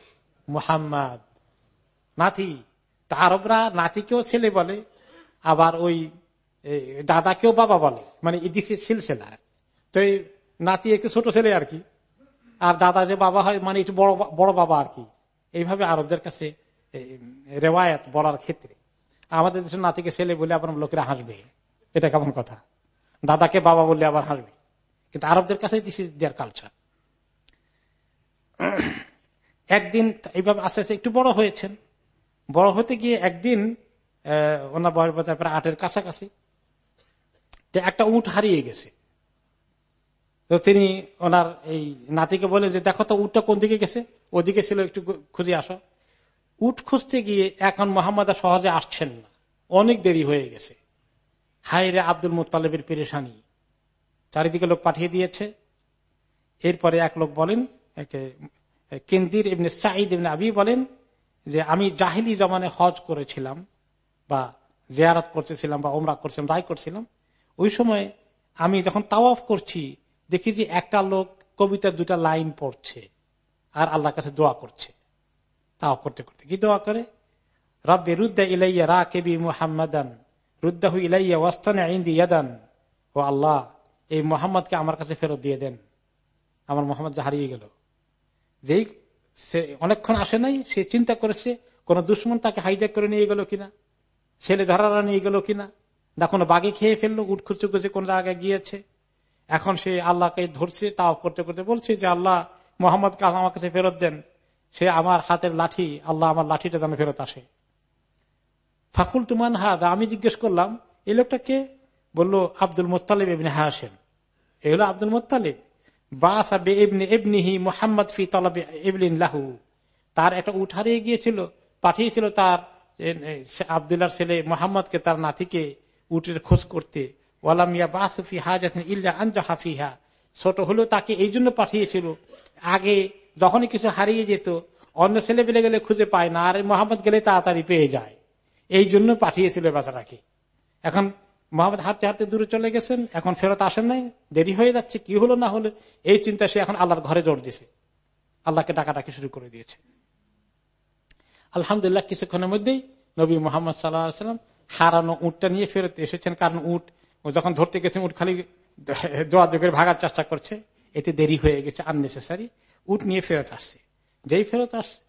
মুহাম্মদ। নাতি। তা আরবরা নাতিকেও ছেলে বলে, আবার ওই দাদাকেও বাবা বলে। মানে ইদিসে সিলসিলা। তো এই নাতি একটু ছোট ছেলে আর কি। আর দাদা যে বাবা হয় মানে একটু বড় বড় বাবা আর কি। এইভাবে আরবদের কাছে রেওয়ায়ত বলার ক্ষেত্রে। আমাদের দেশের নাতিকে ছেলে বলে আবার লোকেরা হাসবে। এটা কেমন কথা? দাদাকে বাবা বললে আবার হাসবে। কিন্তু আরবদের কাছে দিস ইজ দেয়ার কালচার একদিন এইভাবে আস্তে আস্তে একটু বড় হয়েছেন। বড় হতে গিয়ে একদিন ওনার বয়স প্রায় আটের কাছাকাছি। একটা উঠ হারিয়ে গেছে। তো তিনি ওনার এই নাতিকে বলে যে, দেখো তো উঠটা কোন দিকে গেছে? ওদিকে ছিল একটু খুঁজে আসো। উঠ খুঁজতে গিয়ে এখন মোহাম্মদ সহজে আসছেন না। অনেক দেরি হয়ে গেছে। হাই রে আব্দুল মুতালেবের পেরেশানি। চারিদিকে লোক পাঠিয়ে দিয়েছে। এরপরে এক লোক বলেন কেন্দির এমনি সাঈদ এমনি আবি বলেন যে, আমি জাহিলি জমানে হজ করেছিলাম বা জেয়ারত করতেছিলাম বা ওমরা করছিলাম, রায় করছিলাম। ওই সময় আমি যখন তাওয়াফ করছি, দেখি যে একটা লোক কবিতা দুটা লাইন পড়ছে আর আল্লাহর কাছে দোয়া করছে। তাও করতে করতে। কি দোয়া করে রব্বে রুদ্দা ইলাইয়া রা কেবি মুহাম্মাদান, রুদ্দাহু ইলাইয়া ওয়াস্তানে আইন্দি ইয়াদান। ও আল্লাহ, এই মোহাম্মদকে আমার কাছে ফেরত দিয়ে দেন। আমার মোহাম্মদ হারিয়ে গেল। যেই সে অনেকক্ষণ আসে নাই, সে চিন্তা করেছে, কোন দুশ্মন তাকে হাইজ্যাক করে নিয়ে গেল কিনা? ছেলে ধরারা নিয়ে গেল কিনা? না, কোনো বাগে খেয়ে ফেলল উঠখুচু খুঁজে কোন জায়গায় গিয়েছে? এখন সে আল্লাহকে ধরছে, তাও করতে করতে বলছে যে, আল্লাহ মোহাম্মদ আমার কাছে ফেরত দেন। সে আমার হাতের লাঠি, আল্লাহ আমার লাঠিটা যেন ফেরত আসে। ফাকুল তুমান হাদ, আমি জিজ্ঞেস করলাম, এই লোকটাকে বলল, আব্দুল মোত্তালিব এমনি হাসেন এ হলো আব্দুল মোত্তালিব। লাহু। তার একটা উঠ হারিয়ে গিয়েছিল, পাঠিয়েছিল তার আবদুল্লার ছেলে মোহাম্মদকে, তার নাতিকে উটের খোঁজ করতে। ওয়ালামিয়া বাসফি হাজাত ইল্লা আনজাহাফিহা ছোট হলেও তাকে এই জন্য পাঠিয়েছিল। আগে যখনই কিছু হারিয়ে যেত, অন্য ছেলে পেলে গেলে খুঁজে পায় না, আর মোহাম্মদ গেলে তাড়াতাড়ি পেয়ে যায়। এই জন্য পাঠিয়েছিল বাচ্চাটাকে এখন মোহাম্মদ হাঁটতে হাঁটতে দূরে চলে গেছেন, এখন ফেরত আসেন নাই, দেরি হয়ে যাচ্ছে, কি হলো না হলো, এই চিন্তা সে এখন আল্লাহর ঘরে জোর দিয়েছে আল্লাহকে ডাকাডাকি শুরু করে দিয়েছে। আলহামদুলিল্লাহ, কিছুক্ষণের মধ্যেই নবী মোহাম্মদ সাল্লাম হারানো উঠটা নিয়ে ফেরত এসেছেন, কারণ উঠ যখন ধরতে গেছেন উঠ খালি দোয়া করে ভাগার চেষ্টা করছে, এতে দেরি হয়ে গেছে আননেসেসারি উঠ নিয়ে ফেরত আসছে। যেই ফেরত আসছে,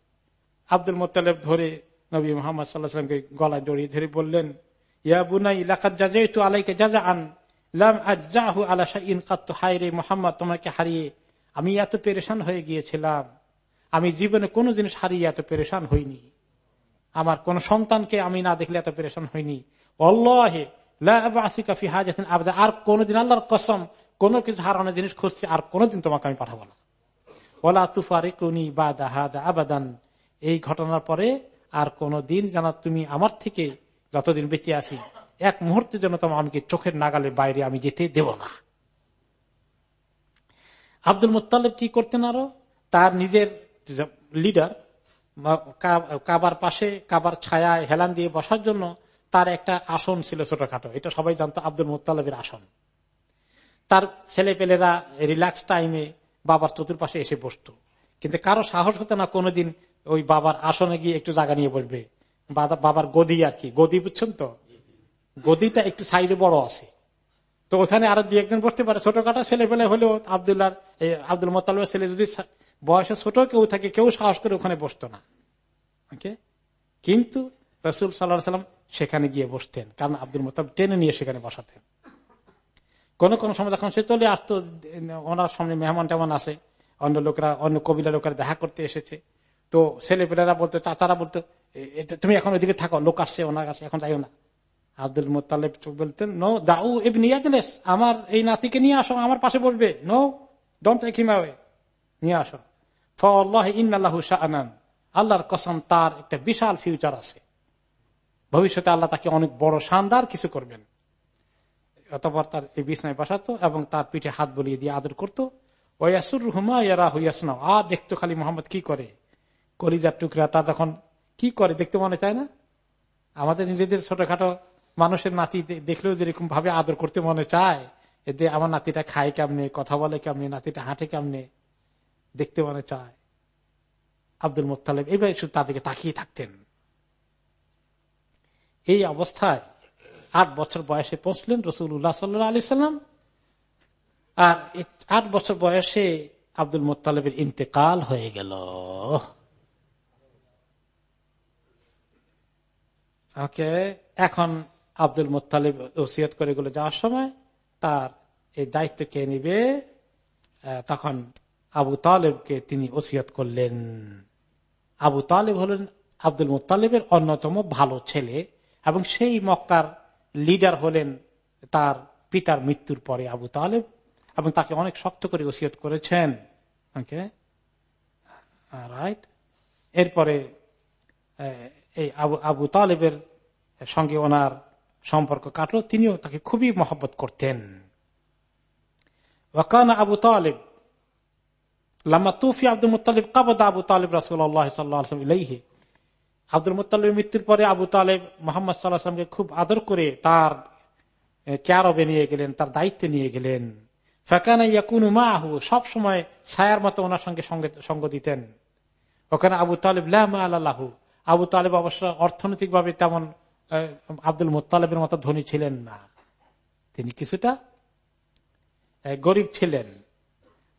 আব্দুল মোতালেব ধরে নবী মোহাম্মদ সাল্লাহামকে গলায় জড়িয়ে ধরে বললেন, ইয়া বুনাই লাকাত জাজাইতু আলাইকে জাজা আন লাম মোহাম্মদ, তোমাকে হারিয়ে আমি এত পেরেশান হয়ে গিয়েছিলাম। আমি জীবনে কোনো জিনিস হারিয়ে এত পেরেশান হইনি। আমার কোন সন্তানকে আমি না দেখলে এত পেরেশান হইনি। আর কোনদিন আল্লাহর কসম, কোনো কিছু হারানোর জিনিস খুঁজছে আর কোনদিন তোমাকে আমি পাঠাবো না। ওলা তুফারিকুনি বা দাহাদা আবাদান। এই ঘটনার পরে আর কোন দিন যেন তুমি আমার থেকে যতদিন বেঁচে আছি, এক মুহূর্তের জন্য তোমার আমাকে চোখের নাগালের বাইরে আমি যেতে দেব না। আব্দুল মোত্তালেব কি করতেন আরও? তার নিজের লিডার কাবার পাশে কাবার ছায়া হেলান দিয়ে বসার জন্য তার একটা আসন ছিল ছোটখাটো। এটা সবাই জানতো আব্দুল মোত্তালেবের আসন। তার ছেলে পেলেরা রিল্যাক্স টাইমে বাবার চতুর্পাশে এসে বসতো। কিন্তু কারও সাহস হতো না কোনোদিন ওই বাবার আসনে গিয়ে একটু জায়গা নিয়ে বসবে বাবার গদি আর কি। গদি বুঝছেন তো? গদিটা একটু সাইডে বড় আছে। তো ওখানে আরও দু একজন বসতে পারে। ছোটখাটো ছেলে পেলে হলেও আবদুল্লাহ আব্দুল মোতালের ছেলে যদি বয়সে ছোট কেউ থাকে, কেউ সাহস করে ওখানে বসতো না। ওকে? কিন্তু রসুল সাল্লাহ সাল্লাম সেখানে গিয়ে বসতেন। কারণ আব্দুল মোতাব টেনে নিয়ে সেখানে বসাতেন। কোন কোন সময় যখন সে চলে আসতো, ওনার সামনে মেহমান টেমন আছে, অন্য লোকরা, অন্য কবিরা লোকেরা দেখা করতে এসেছে। তো ছেলে পেলেরা বলতো, চাচারা বলতো তুমি এখন ওইদিকে থাকো, লোক আসছে ওনার কাছে, এখন যাইও না। আব্দুল মোতালেব বলতেন, নো, দাউ ইব আমার এই নাতিকে নিয়ে আসো, আমার পাশে বলবে নো ডোন্ট টেক নিয়ে আসো। ফল্লাহ ইন্নাল্লাহু আল্লাহর কসম তার একটা বিশাল ফিউচার আছে। ভবিষ্যতে আল্লাহ তাকে অনেক বড় শানদার কিছু করবেন। অতপর তার এই বিছনায় বসাতো এবং তার পিঠে হাত বলিয়ে দিয়ে আদর করতো। ওয়াসুর হুমা ইয়ারা হইয়াসনা আ, দেখতো খালি মোহাম্মদ কি করে? কলিজার টুকরা, তা যখন কি করে দেখতে মনে চায় না? আমাদের নিজেদের ছোটখাটো মানুষের নাতি দেখলেও যেরকম ভাবে আদর করতে মনে চায় এতে আমার নাতিটা খায় কেমনে, কথা বলে কেমনে, নাতিটা হাঁটে কেমনে, দেখতে মনে চায়। আব্দুল মোত্তালেব এবার শুধু তাদেরকে তাকিয়ে থাকতেন। এই অবস্থায় আট বছর বয়সে পৌঁছলেন রসুল উল্লাহ সাল্লাহ আলি সাল্লাম। আর আট বছর বয়সে আব্দুল মোত্তালেবের ইন্তেকাল হয়ে গেল। ওকে, এখন আব্দুল মোত্তালিব ওসিয়ত করে গুলো যাওয়ার সময় তার এই দায়িত্ব কে নিবে? তখন আবু তালেবকে তিনি ওসিয়ত করলেন। আবু তালেব হলেন আব্দুল মোত্তালিবের অন্যতম ভালো ছেলে এবং সেই মক্কার লিডার হলেন তার পিতার মৃত্যুর পরে আবু তালেব এবং তাকে অনেক শক্ত করে ওসিয়ত করেছেন। রাইট এরপরে এই আবু আবু তালেবের সঙ্গে ওনার সম্পর্ক কাটলো। তিনিও তাকে খুবই মহব্বত করতেন। ওয়াকান আবু তালেব, লাম্মা তুফি আব্দুল মুতালিব কাবদা আবু তালেব রাসুল্লাহ সাল্লাহি আব্দুল মুতালিব মৃত্যুর পরে আবু তালেব মোহাম্মদ সাল্লাহামকে খুব আদর করে তার ক্যারবে নিয়ে গেলেন, তার দায়িত্বে নিয়ে গেলেন। ফেকানা ইয়াকুনু মা আহু সবসময় ছায়ার মতো ওনার সঙ্গে সঙ্গ দিতেন। ওখানে আবু তালেব লাহু। আবু তালেব অবশ্য অর্থনৈতিক ভাবে তেমন আব্দুল মোত্তালেবের মতো ধনী ছিলেন না। তিনি কিছুটা গরিব ছিলেন।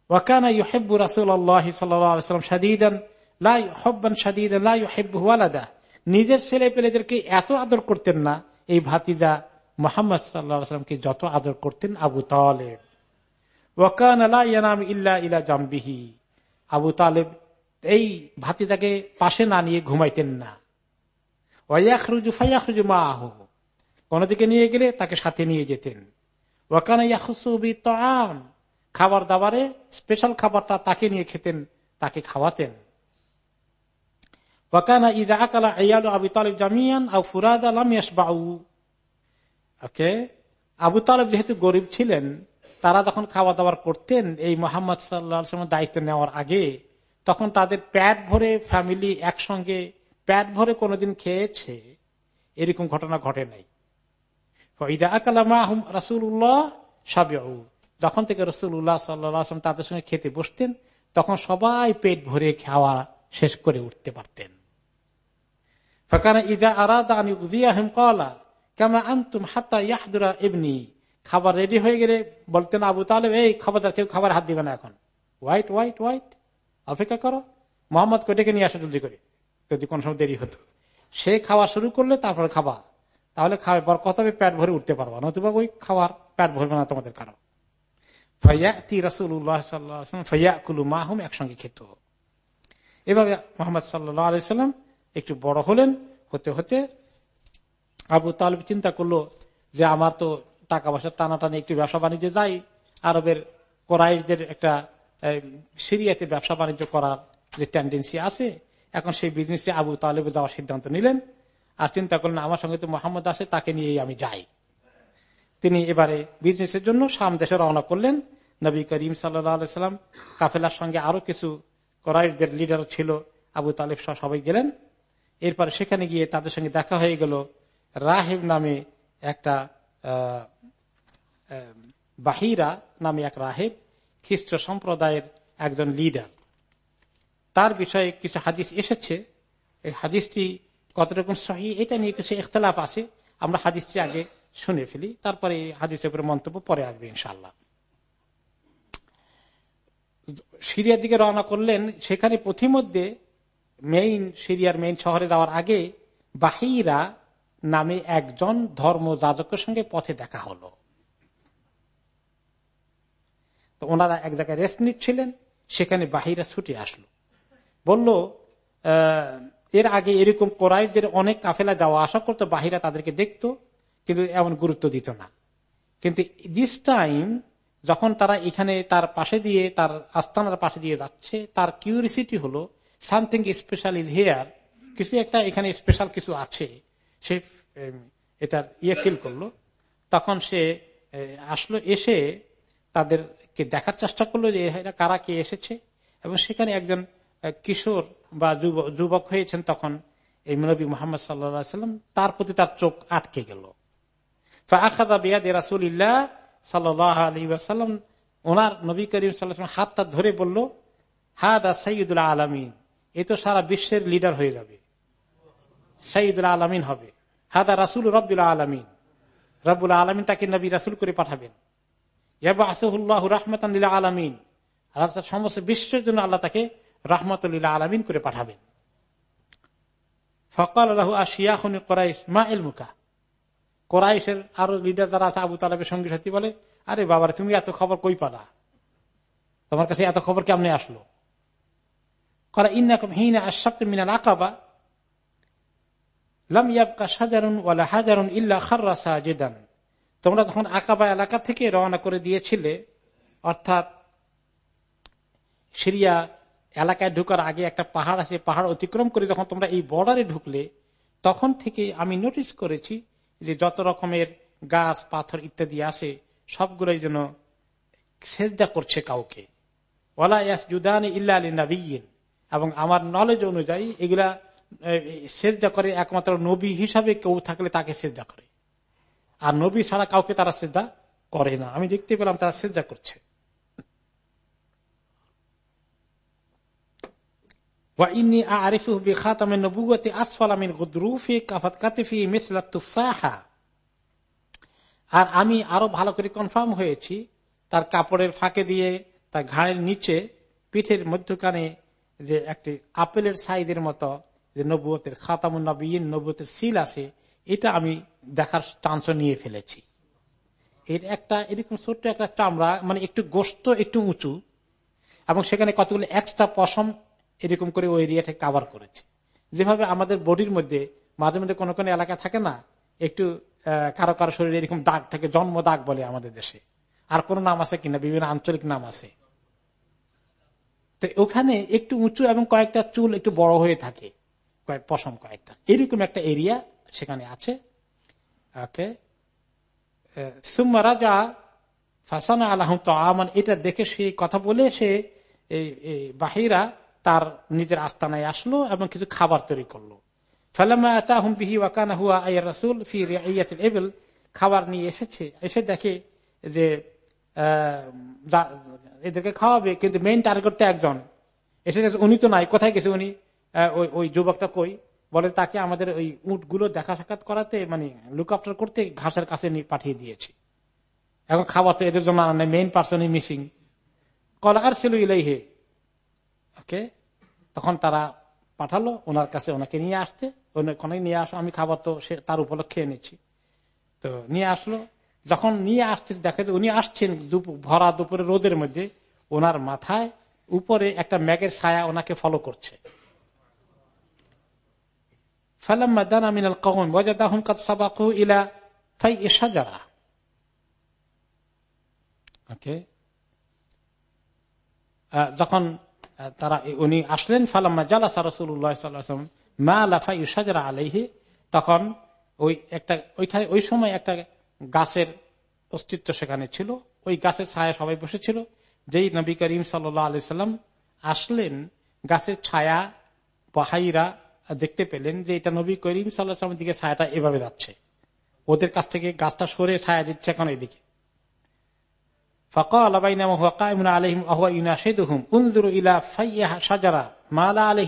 ওয়াকানা ইহেব্বু রাসুল্লাহ সাল্লাম সাদিদান নিজের ছেলে পেলেদেরকে এত আদর করতেন না, এই ভাতিজা মোহাম্মদ সাল্লামকে যত আদর করতেন আবু তালেব। ওয়াকান আলাম ইল্লা ইলা জাম্বিহি। আবু তালেব এই ভাতিজাকে পাশে না নিয়ে ঘুমাইতেন না। ওয়াখরুজু ফাইয়াখরুজু মা আহ কোনদিকে নিয়ে গেলে তাকে সাথে নিয়ে যেতেন। ওয়াকানা ইয়াহুসুবি তাম খাবার দাবারে স্পেশাল খাবারটা তাকে নিয়ে খেতেন, তাকে খাওয়াতেন। ওয়াকানা ইদা আকালা আয়ালু আবু তালেব জামিয়ান আউ ফুরাদ আলাম ইয়াসবাউ ওকে আবু তালেব যেহেতু গরিব ছিলেন, তারা যখন খাওয়া দাওয়ার করতেন, এই মোহাম্মদ সাল্লাহ দায়িত্ব নেওয়ার আগে, তখন তাদের প্যাট ভরে ফ্যামিলি একসঙ্গে প্যাট ভরে কোনোদিন খেয়েছে। এরকম ঘটনা ঘটে নাই। রাসুল্লাহ যখন থেকে রসুল রসুল্লাহ সাল্লাম তাদের সঙ্গে খেতে বসতেন, তখন সবাই পেট ভরে খাওয়া শেষ করে উঠতে পারতেন। আরাদা কলা কেমন আন্তুম হাত্তা ইয়াহদুরা এমনি খাবার রেডি হয়ে গেলে বলতেন আবু তাহলে এই খাবার কেউ খাবার হাত দিবে না এখন। হোয়াইট হোয়াইট হোয়াইট অপেক্ষা করো। মোহাম্মদ ডেকে নিয়ে আসো জলদি করে, যদি কোন সময় দেরি হতো। সে খাওয়া শুরু করলে তারপরে খাবা। তাহলে খাওয়ার পর কত প্যাট ভরে উঠতে পারবা, নতুবা ওই খাওয়ার প্যাট ভরবে না তোমাদের কারও। ফয়াতি রাসুল্লাহ ফয়া কুলু মাহুম একসঙ্গে খেত। এভাবে মোহাম্মদ সাল্লাহ আলাইসাল্লাম একটু বড় হলেন, হতে হতে আবু তালব চিন্তা করল যে আমার তো টাকা পয়সা টানাটানি একটু ব্যবসা বাণিজ্যে যাই, আরবের কোরাইদের একটা সিরিয়াতে ব্যবসা বাণিজ্য করার যে টেন্ডেন্সি আছে, এখন সেই বিজনেসে আবু তালেব যাওয়ার সিদ্ধান্ত নিলেন। আর চিন্তা করলেন, আমার সঙ্গে তো মোহাম্মদ আছে, তাকে নিয়েই আমি যাই। তিনি এবারে বিজনেসের জন্য সাম দেশে রওনা করলেন। নবী করিম সাল্লাম কাফেলার সঙ্গে আরও কিছু করাইদের লিডার ছিল, আবু তালেব সবাই গেলেন। এরপর সেখানে গিয়ে তাদের সঙ্গে দেখা হয়ে গেল রাহেব নামে একটা বাহিরা নামে এক রাহেব, খ্রিস্ট সম্প্রদায়ের একজন লিডার তার বিষয়ে কিছু হাদিস এসেছে। এই হাদিসটি কত রকম সহি এটা নিয়ে কিছু ইখতলাফ আছে। আমরা হাদিসটি আগে শুনে ফেলি, তারপরে এই হাদিসের উপরে মন্তব্য পরে আসবে ইনশাল্লাহ সিরিয়ার দিকে রওনা করলেন, সেখানে পথিমধ্যে মেইন সিরিয়ার মেইন শহরে যাওয়ার আগে বাহিরা নামে একজন ধর্ম যাজকের সঙ্গে পথে দেখা হলো। তো ওনারা এক জায়গায় রেস্ট নিচ্ছিলেন, সেখানে বাহিরা ছুটে আসলো। বলল এর আগে এরকম কোরআদের অনেক কাফেলা যাওয়া আশা করতো, বাহিরা তাদেরকে দেখত, কিন্তু এমন গুরুত্ব দিত না। কিন্তু দিস টাইম যখন তারা এখানে তার পাশে দিয়ে, তার আস্তানার পাশে দিয়ে যাচ্ছে, তার কিউরিসিটি হলো সামথিং স্পেশাল ইজ হেয়ার কিছু একটা এখানে স্পেশাল কিছু আছে। সে এটা ইয়ে ফিল করল। তখন সে আসলো, এসে তাদেরকে দেখার চেষ্টা করল যে এরা কারা, কে এসেছে। এবং সেখানে একজন কিশোর বা যুবক হয়েছেন তখন এই নবী মোহাম্মদ সাল্লাম তার প্রতি তার চোখ আটকে গেল। রাসুল্লাহ সাল্লাহ ওনার নবী করিম সাল্লাম হাতটা ধরে বলল, হাদা সঈদুল্লাহ আলমিন। এ তো সারা বিশ্বের লিডার হয়ে যাবে। সঈদুল্লাহ আলমিন হবে। হাদা রাসুল রব্দুল্লাহ আলমিন। রব্বুল্লাহ আলমিন তাকে নবী রাসুল করে পাঠাবেন। রহমতান আলমিন। সমস্ত বিশ্বের জন্য আল্লাহ তাকে রহমতুল্লাহ আলমিন করে পাঠাবেন। ফকাল আল্লাহ আশিয়া করাইশ মা এলমুকা কোরাইশের আরও লিডার যারা আছে, আবু তালাবের সঙ্গী সাথী বলে, আরে বাবার, তুমি এত খবর কই পালা? তোমার কাছে এত খবর কেমনে আসলো? করা ইন্নাকম হিনা আশাক্ত মিনাল আকাবা লাম ইয়াবকা তোমরা তখন আকাবা এলাকা থেকে রওনা করে দিয়েছিলে, অর্থাৎ সিরিয়া এলাকায় ঢুকার আগে একটা পাহাড় আছে, পাহাড় অতিক্রম করে যখন তোমরা এই বর্ডারে ঢুকলে, তখন থেকে আমি নোটিস করেছি যে যত রকমের গাছ, পাথর ইত্যাদি আছে, সবগুলোই যেন সেজদা করছে কাউকে। ওলা ইয়াস জুদান ইল্লা আলী নবীন এবং আমার নলেজ অনুযায়ী এগুলা সেজদা করে একমাত্র নবী হিসাবে কেউ থাকলে তাকে সেজদা করে। আর নবী ছাড়া কাউকে তারা সেজদা করে না। আমি দেখতে পেলাম তারা সেজদা করছে। আর আমি আরও ভালো করে কনফার্ম হয়েছি, তার কাপড়ের ফাঁকে দিয়ে তার ঘাড়ের নিচে, পিঠের মধ্যখানে যে একটি আপেলের সাইজের মতো যে নবুয়তের খাতামুন নবীন, নবুয়তের সিল আছে, এটা আমি দেখার চান্স নিয়ে ফেলেছি। এর একটা, এরকম ছোট্ট একটা চামড়া মানে একটু গোস্ত, একটু উঁচু, এবং সেখানে কতগুলো এক্সট্রা পশম এরকম করে ওই এরিয়াটা কাভার করেছে। যেভাবে আমাদের বডির মধ্যে মাঝে মধ্যে কোনো কোনো এলাকা থাকে না, একটু কারও কারও শরীরে এরকম দাগ থাকে, জন্ম দাগ বলে আমাদের দেশে। আর কোন নাম আছে কিনা? বিভিন্ন আঞ্চলিক নাম আছে। তো ওখানে একটু উঁচু এবং কয়েকটা চুল একটু বড় হয়ে থাকে। কয়েক পশম কয়েকটা। এরকম একটা এরিয়া সেখানে আছে। সুমারাজা ফাসানা তো এটা দেখে সে কথা বলে সে বাহিরা তার নিজের আস্তানায় আসলো এবং কিছু খাবার তৈরি করল। খাবার নিয়ে এসেছে। এসে দেখে যে এদেরকে খাওয়াবে, কিন্তু মেইন টার্গেট তো একজন। এসে গেছে উনি তো নাই, কোথায় গেছে উনি? ওই যুবকটা কই? বলে তাকে আমাদের ওই উটগুলো দেখা সাক্ষাৎ করাতে মানে লুক আফটার করতে ঘাসের কাছে নিয়ে পাঠিয়ে দিয়েছি। এখন খাবার তো এদের জন্য মেইন পার্সনই মিসিং কলার ছিল ইলাইহে। ওকে? তখন তারা পাঠালো, ওনার কাছে ওনাকে নিয়ে আসতে। ওনাকে নিয়ে আসো, আমি খাবার তো সে, তার উপলক্ষে এনেছি। তো নিয়ে আসলো যখন নিয়ে আসছে, দেখে যে উনি আসছেন ভরা দুপুরে রোদের মধ্যে, ওনার মাথায় উপরে একটা ম্যাগের ছায়া ওনাকে ফলো করছে। যখন তারা উনি আসলেন, ফালাম্মা জালাসা রসুল্লাহ মা লাফা ইউসাজরা আলাইহি, তখন ওই একটা, ওইখানে, ওই সময় একটা গাছের অস্তিত্ব সেখানে ছিল। ওই গাছের ছায়া সবাই বসেছিল। যেই নবী করিম সাল্লাম আসলেন, গাছের ছায়া বাহাইরা দেখতে পেলেন যে এটা নবী করিম সাল্লাহামের দিকে ছায়াটা এভাবে যাচ্ছে। ওদের কাছ থেকে গাছটা সরে ছায়া দিচ্ছে এখন এদিকে।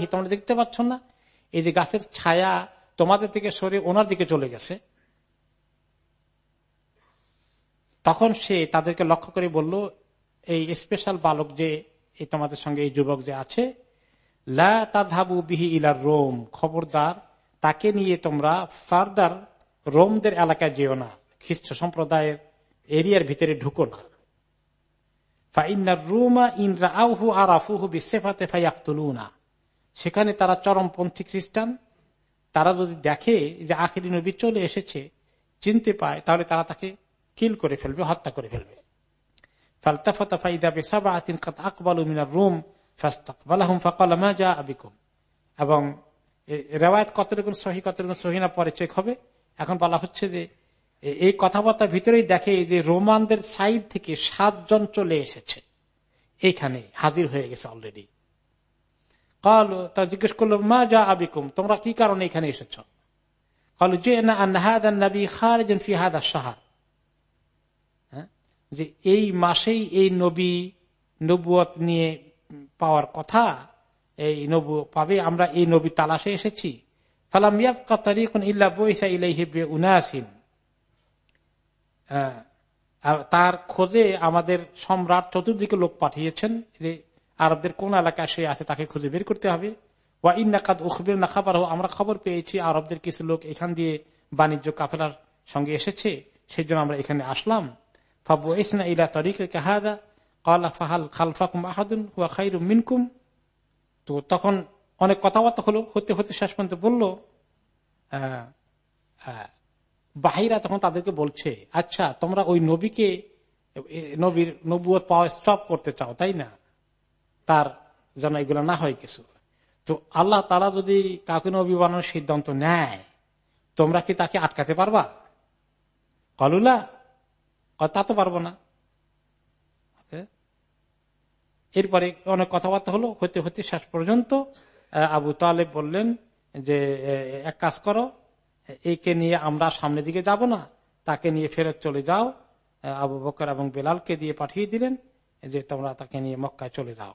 তোমরা দেখতে পাচ্ছ না? এই যে গাছের ছায়া তোমাদের থেকে সরে ওনার দিকে চলে গেছে। তখন সে তাদেরকে লক্ষ্য করে বলল, এই স্পেশাল বালক যে তোমাদের সঙ্গে এই যুবক যে আছে বিহি ইলার রোম, খবরদার, তাকে নিয়ে তোমরা ফার্দার রোমদের এলাকায় যেও না, খ্রিস্ট সম্প্রদায়ের এরিয়ার ভিতরে ঢুকো না। সেখানে তারা চরমপন্থী খ্রিস্টান। তারা যদি দেখে যে আখেরি নবী চলে এসেছে, চিনতে পায়, তাহলে তারা তাকে কিল করে ফেলবে, হত্যা করে ফেলবে। এবং রেওয়ায়ত কত রকম সহি কত রকম সহিনা পরে চেক হবে? এখন বলা হচ্ছে যে এই কথাবার্তার ভিতরেই দেখে যে রোমানদের সাইড থেকে সাতজন চলে এসেছে। এইখানে হাজির হয়ে গেছে অলরেডি কাল, তারা জিজ্ঞেস করল, মা যা আবিকুম তোমরা কি কারণে এখানে এসেছ? কালু যে না আন্নাহাদান নবী খারিজন ফি হাদা সাহার হ্যাঁ? যে এই মাসেই এই নবী নবুয়ত নিয়ে পাওয়ার কথা, এই নবু পাবে, আমরা এই নবী তালাশে এসেছি। তার খোঁজে আমাদের সম্রাট চতুর্দিকে লোক পাঠিয়েছেন যে আরবদের কোন এলাকায় সে আছে তাকে খুঁজে বের করতে হবে। ওয়া ইন্নাকাদ উখবির না খাবার আমরা খবর পেয়েছি আরবদের কিছু লোক এখান দিয়ে বাণিজ্য কাফেলার সঙ্গে এসেছে সেই জন্য আমরা এখানে আসলাম। তো তখন অনেক কথাবার্তা হলো, হতে হতে শেষ পর্যন্ত বাহিরা তখন তাদেরকে বলছে আচ্ছা তোমরা ওই নবীকে নবীর নবুয় পাওয়া স্টপ করতে চাও, তাই না? তার যেন এগুলো না হয় কিছু। তো আল্লাহ তারা যদি কাউকে নবী বানানোর সিদ্ধান্ত নেয়, তোমরা কি তাকে আটকাতে পারবা? কলুলা তা তো পারব না। এরপরে অনেক কথাবার্তা হলো হতে হতে শেষ পর্যন্ত আবু তালেব বললেন যে এক কাজ করো, একে নিয়ে আমরা সামনের দিকে যাব না, তাকে নিয়ে ফেরত চলে যাও। আবু বকর এবং বেলালকে দিয়ে পাঠিয়ে দিলেন যে, তোমরা তাকে নিয়ে মক্কায় চলে যাও।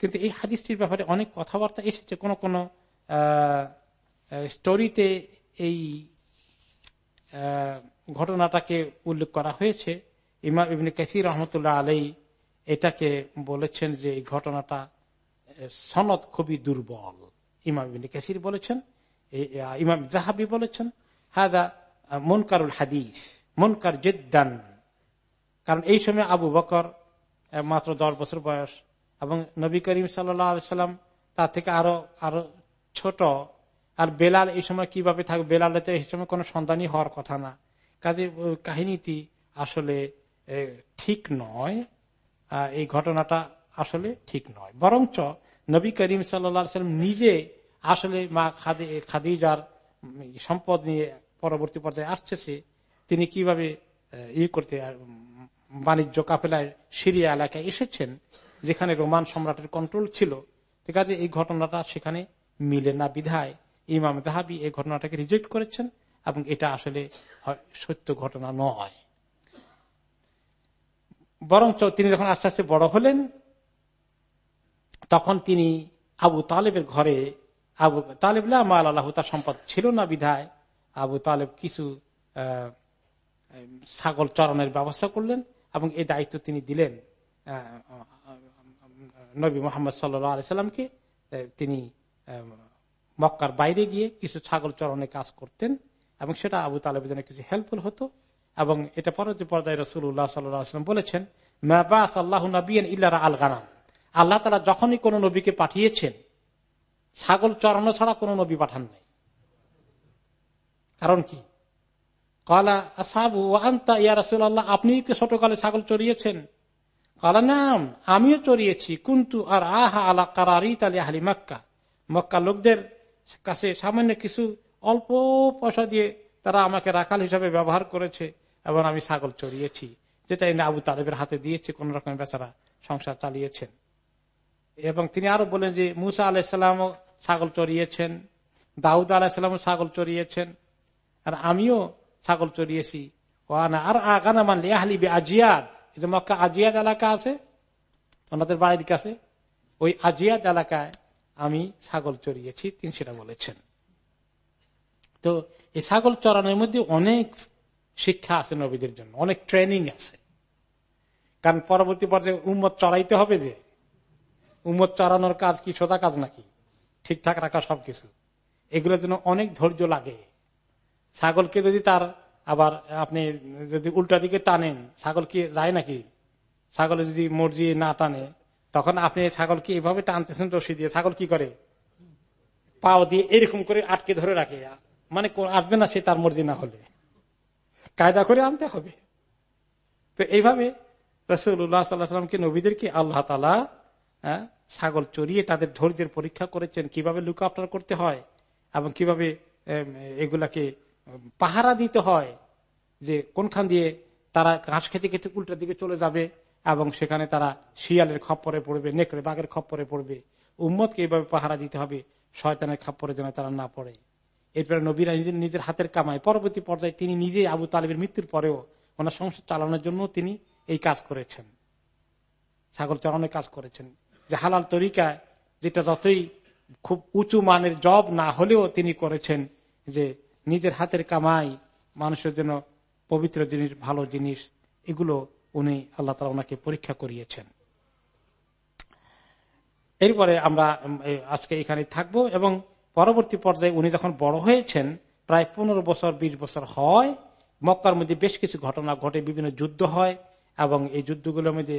কিন্তু এই হাদিসটির ব্যাপারে অনেক কথাবার্তা এসেছে, কোন কোন স্টোরিতে এই ঘটনাটাকে উল্লেখ করা হয়েছে। ইমাম ইবনে কাসির রহমতুল্লাহ আলাই এটাকে বলেছেন যে এই ঘটনাটা সনদ খুবই দুর্বল। ইমাম ইবনে কাসির বলেছেন ইমাম জাহাবি বলেছেন, হাদা মুনকারুল হাদিস, মুনকার জেদ্দান। কারণ এই সময় আবু বকর মাত্র দশ বছর বয়স এবং নবী করিম সাল্লাম তার থেকে আরও আরও ছোট। আর বেলাল এই সময় কীভাবে থাকবে? বেলালে তো এই সময় কোনো সন্ধানই হওয়ার কথা না। কাজে কাহিনীটি আসলে ঠিক নয় এই ঘটনাটা আসলে ঠিক নয়। বরঞ্চ নবী করিম সাল্লাম নিজে আসলে মা খাদি, খাদিজার সম্পদ নিয়ে পরবর্তী পর্যায়ে আসছে তিনি কীভাবে ই করতে বাণিজ্য কাফেলায়, সিরিয়া এলাকায় এসেছেন, যেখানে রোমান সম্রাটের কন্ট্রোল ছিল, ঠিক আছে, এই ঘটনাটা সেখানে মিলে না বিধায়। ইমাম দাহাবি এই ঘটনাটাকে রিজেক্ট করেছেন। এবং এটা আসলে সত্য ঘটনা নয়। বরঞ্চ তিনি যখন আস্তে আস্তে বড় হলেন তখন তিনি আবু তালেবের ঘরে আবু তালেব মাল আল্লাহ তার সম্পদ ছিল না বিধায় আবু তালেব কিছু ছাগল চরণের ব্যবস্থা করলেন এবং এই দায়িত্ব তিনি দিলেন নবী মোহাম্মদ সাল্লামকে। তিনি আহ, মক্কার বাইরে গিয়ে কিছু ছাগল চরণে কাজ করতেন। এবং সেটা আবু তালেবের জন্য কিছু হেল্পফুল হতো। এবং এটা পরবর্তী পর্যায়ে রসুল্লাহ সাল্লাম বলেছেন আল্লাহ আল্লাহ তালা যখনই কোন নবীকে পাঠিয়েছেন, ছাগল চড়ানো ছাড়া কোন নবী পাঠান নাই। কারণ কি? কলা আসাবু আন্তা ইয়া রাসুল্লাহ আপনি কি ছোটকালে ছাগল চড়িয়েছেন? কলা, নাম, আমিও চড়িয়েছি। কিন্তু আর আহা আলা কারারি তালি আহলি মক্কা। মক্কা লোকদের কাছে সামান্য কিছু অল্প পয়সা দিয়ে তারা আমাকে রাখাল হিসাবে ব্যবহার করেছে এবং আমি ছাগল চড়িয়েছি, যেটা এনে আবু তালেবের হাতে দিয়েছে, কোন রকম বেচারা সংসার চালিয়েছেন। এবং তিনি আরও বলেন যে, মুসা আলাহিসাম ছাগল চড়িয়েছেন, দাউদ আলাহিসাম ছাগল চড়িয়েছেন, আর আমিও ছাগল চড়িয়েছি। আর আগানা মানলি আহলিবি আজিয়াদ। মক্কা আজিয়াদ এলাকা আছে, ওনাদের বাড়ির কাছে, ওই আজিয়াদ এলাকায় আমি ছাগল চড়িয়েছি, তিনি সেটা বলেছেন। তো এই ছাগল চড়ানোর মধ্যে অনেক শিক্ষা আছে নবীদের জন্য, অনেক ট্রেনিং আছে। কারণ পরবর্তী পর্যায়ে উম্মত চড়াইতে হবে যে, উম্মত চড়ানোর কাজ কি সোজা কাজ নাকি? ঠিকঠাক রাখা সবকিছু। এগুলোর জন্য অনেক ধৈর্য লাগে। ছাগলকে যদি তার আবার আপনি যদি উল্টা দিকে টানেন, ছাগল কি যায় নাকি? ছাগলে যদি মর্জি না টানে, তখন আপনি ছাগল কি এভাবে টানতেছেন রশি দিয়ে, ছাগল কি করে? পাও দিয়ে এরকম করে আটকে ধরে রাখে। মানে আসবে না, সে তার মর্জি না হলে। কায়দা করে আনতে হবে। তো এইভাবে রসুল্লাহ নবীদেরকে আল্লাহ তালা ছাগল চড়িয়ে তাদের ধৈর্যের পরীক্ষা করেছেন কীভাবে লুক আফটার করতে হয় এবং কীভাবে এগুলাকে পাহারা দিতে হয় যে কোনখান দিয়ে তারা ঘাস খেতে খেতে উল্টার দিকে চলে যাবে এবং সেখানে তারা শিয়ালের খপ্পরে পড়বে, নেকড়ে বাঘের খপ্পরে পড়বে। উম্মতকে এইভাবে পাহারা দিতে হবে, শয়তানের খপ্পরে যেন তারা না পড়ে। এরপরে নবীরা নিজের নিজের হাতের কামায়। পরবর্তী পর্যায়ে তিনি নিজে আবু তালিবের মৃত্যুর পরেও ওনার সংসার চালানোর জন্য তিনি এই কাজ করেছেন। ছাগল চালানোর কাজ করেছেন। যে হালাল তরিকায় যেটা যতই খুব উঁচু মানের জব না হলেও তিনি করেছেন যে নিজের হাতের কামাই মানুষের জন্য পবিত্র জিনিস, ভালো জিনিস, এগুলো উনি আল্লাহ তালা ওনাকে পরীক্ষা করিয়েছেন। এরপরে আমরা আজকে এখানে থাকব এবং পরবর্তী পর্যায়ে উনি যখন বড় হয়েছেন, প্রায় পনেরো বছর ২০ বছর হয়, মক্কার মধ্যে বেশ কিছু ঘটনা ঘটে, বিভিন্ন যুদ্ধ হয়, এবং এই যুদ্ধগুলোর মধ্যে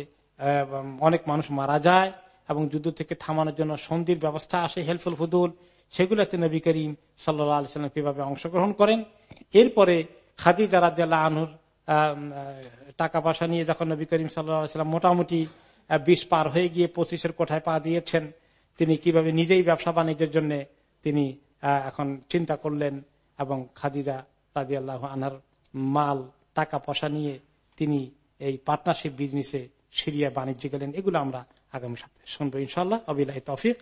অনেক মানুষ মারা যায়, এবং যুদ্ধ থেকে থামানোর জন্য সন্ধির ব্যবস্থা আসে হেলফুল ফুদুল সেগুলোতে নবী করিম সাল্লাম কীভাবে অংশগ্রহণ করেন। এরপরে খাদিজা রাজিয়াল্লাহ আনহুর টাকা পয়সা নিয়ে যখন নবী করিম সাল্লাম মোটামুটি বিশ পার হয়ে গিয়ে পঁচিশের কোঠায় পা দিয়েছেন, তিনি কীভাবে নিজেই ব্যবসা বাণিজ্যের জন্য তিনি এখন চিন্তা করলেন এবং খাদিজা রাজি আল্লাহ আনার মাল, টাকা, পয়সা নিয়ে তিনি এই পার্টনারশিপ বিজনেসে সিরিয়া বাণিজ্য গেলেন। এগুলো আমরা আগামী সপ্তাহে শুনব ইনশাল্লাহ অবিল্লাহ তফিক।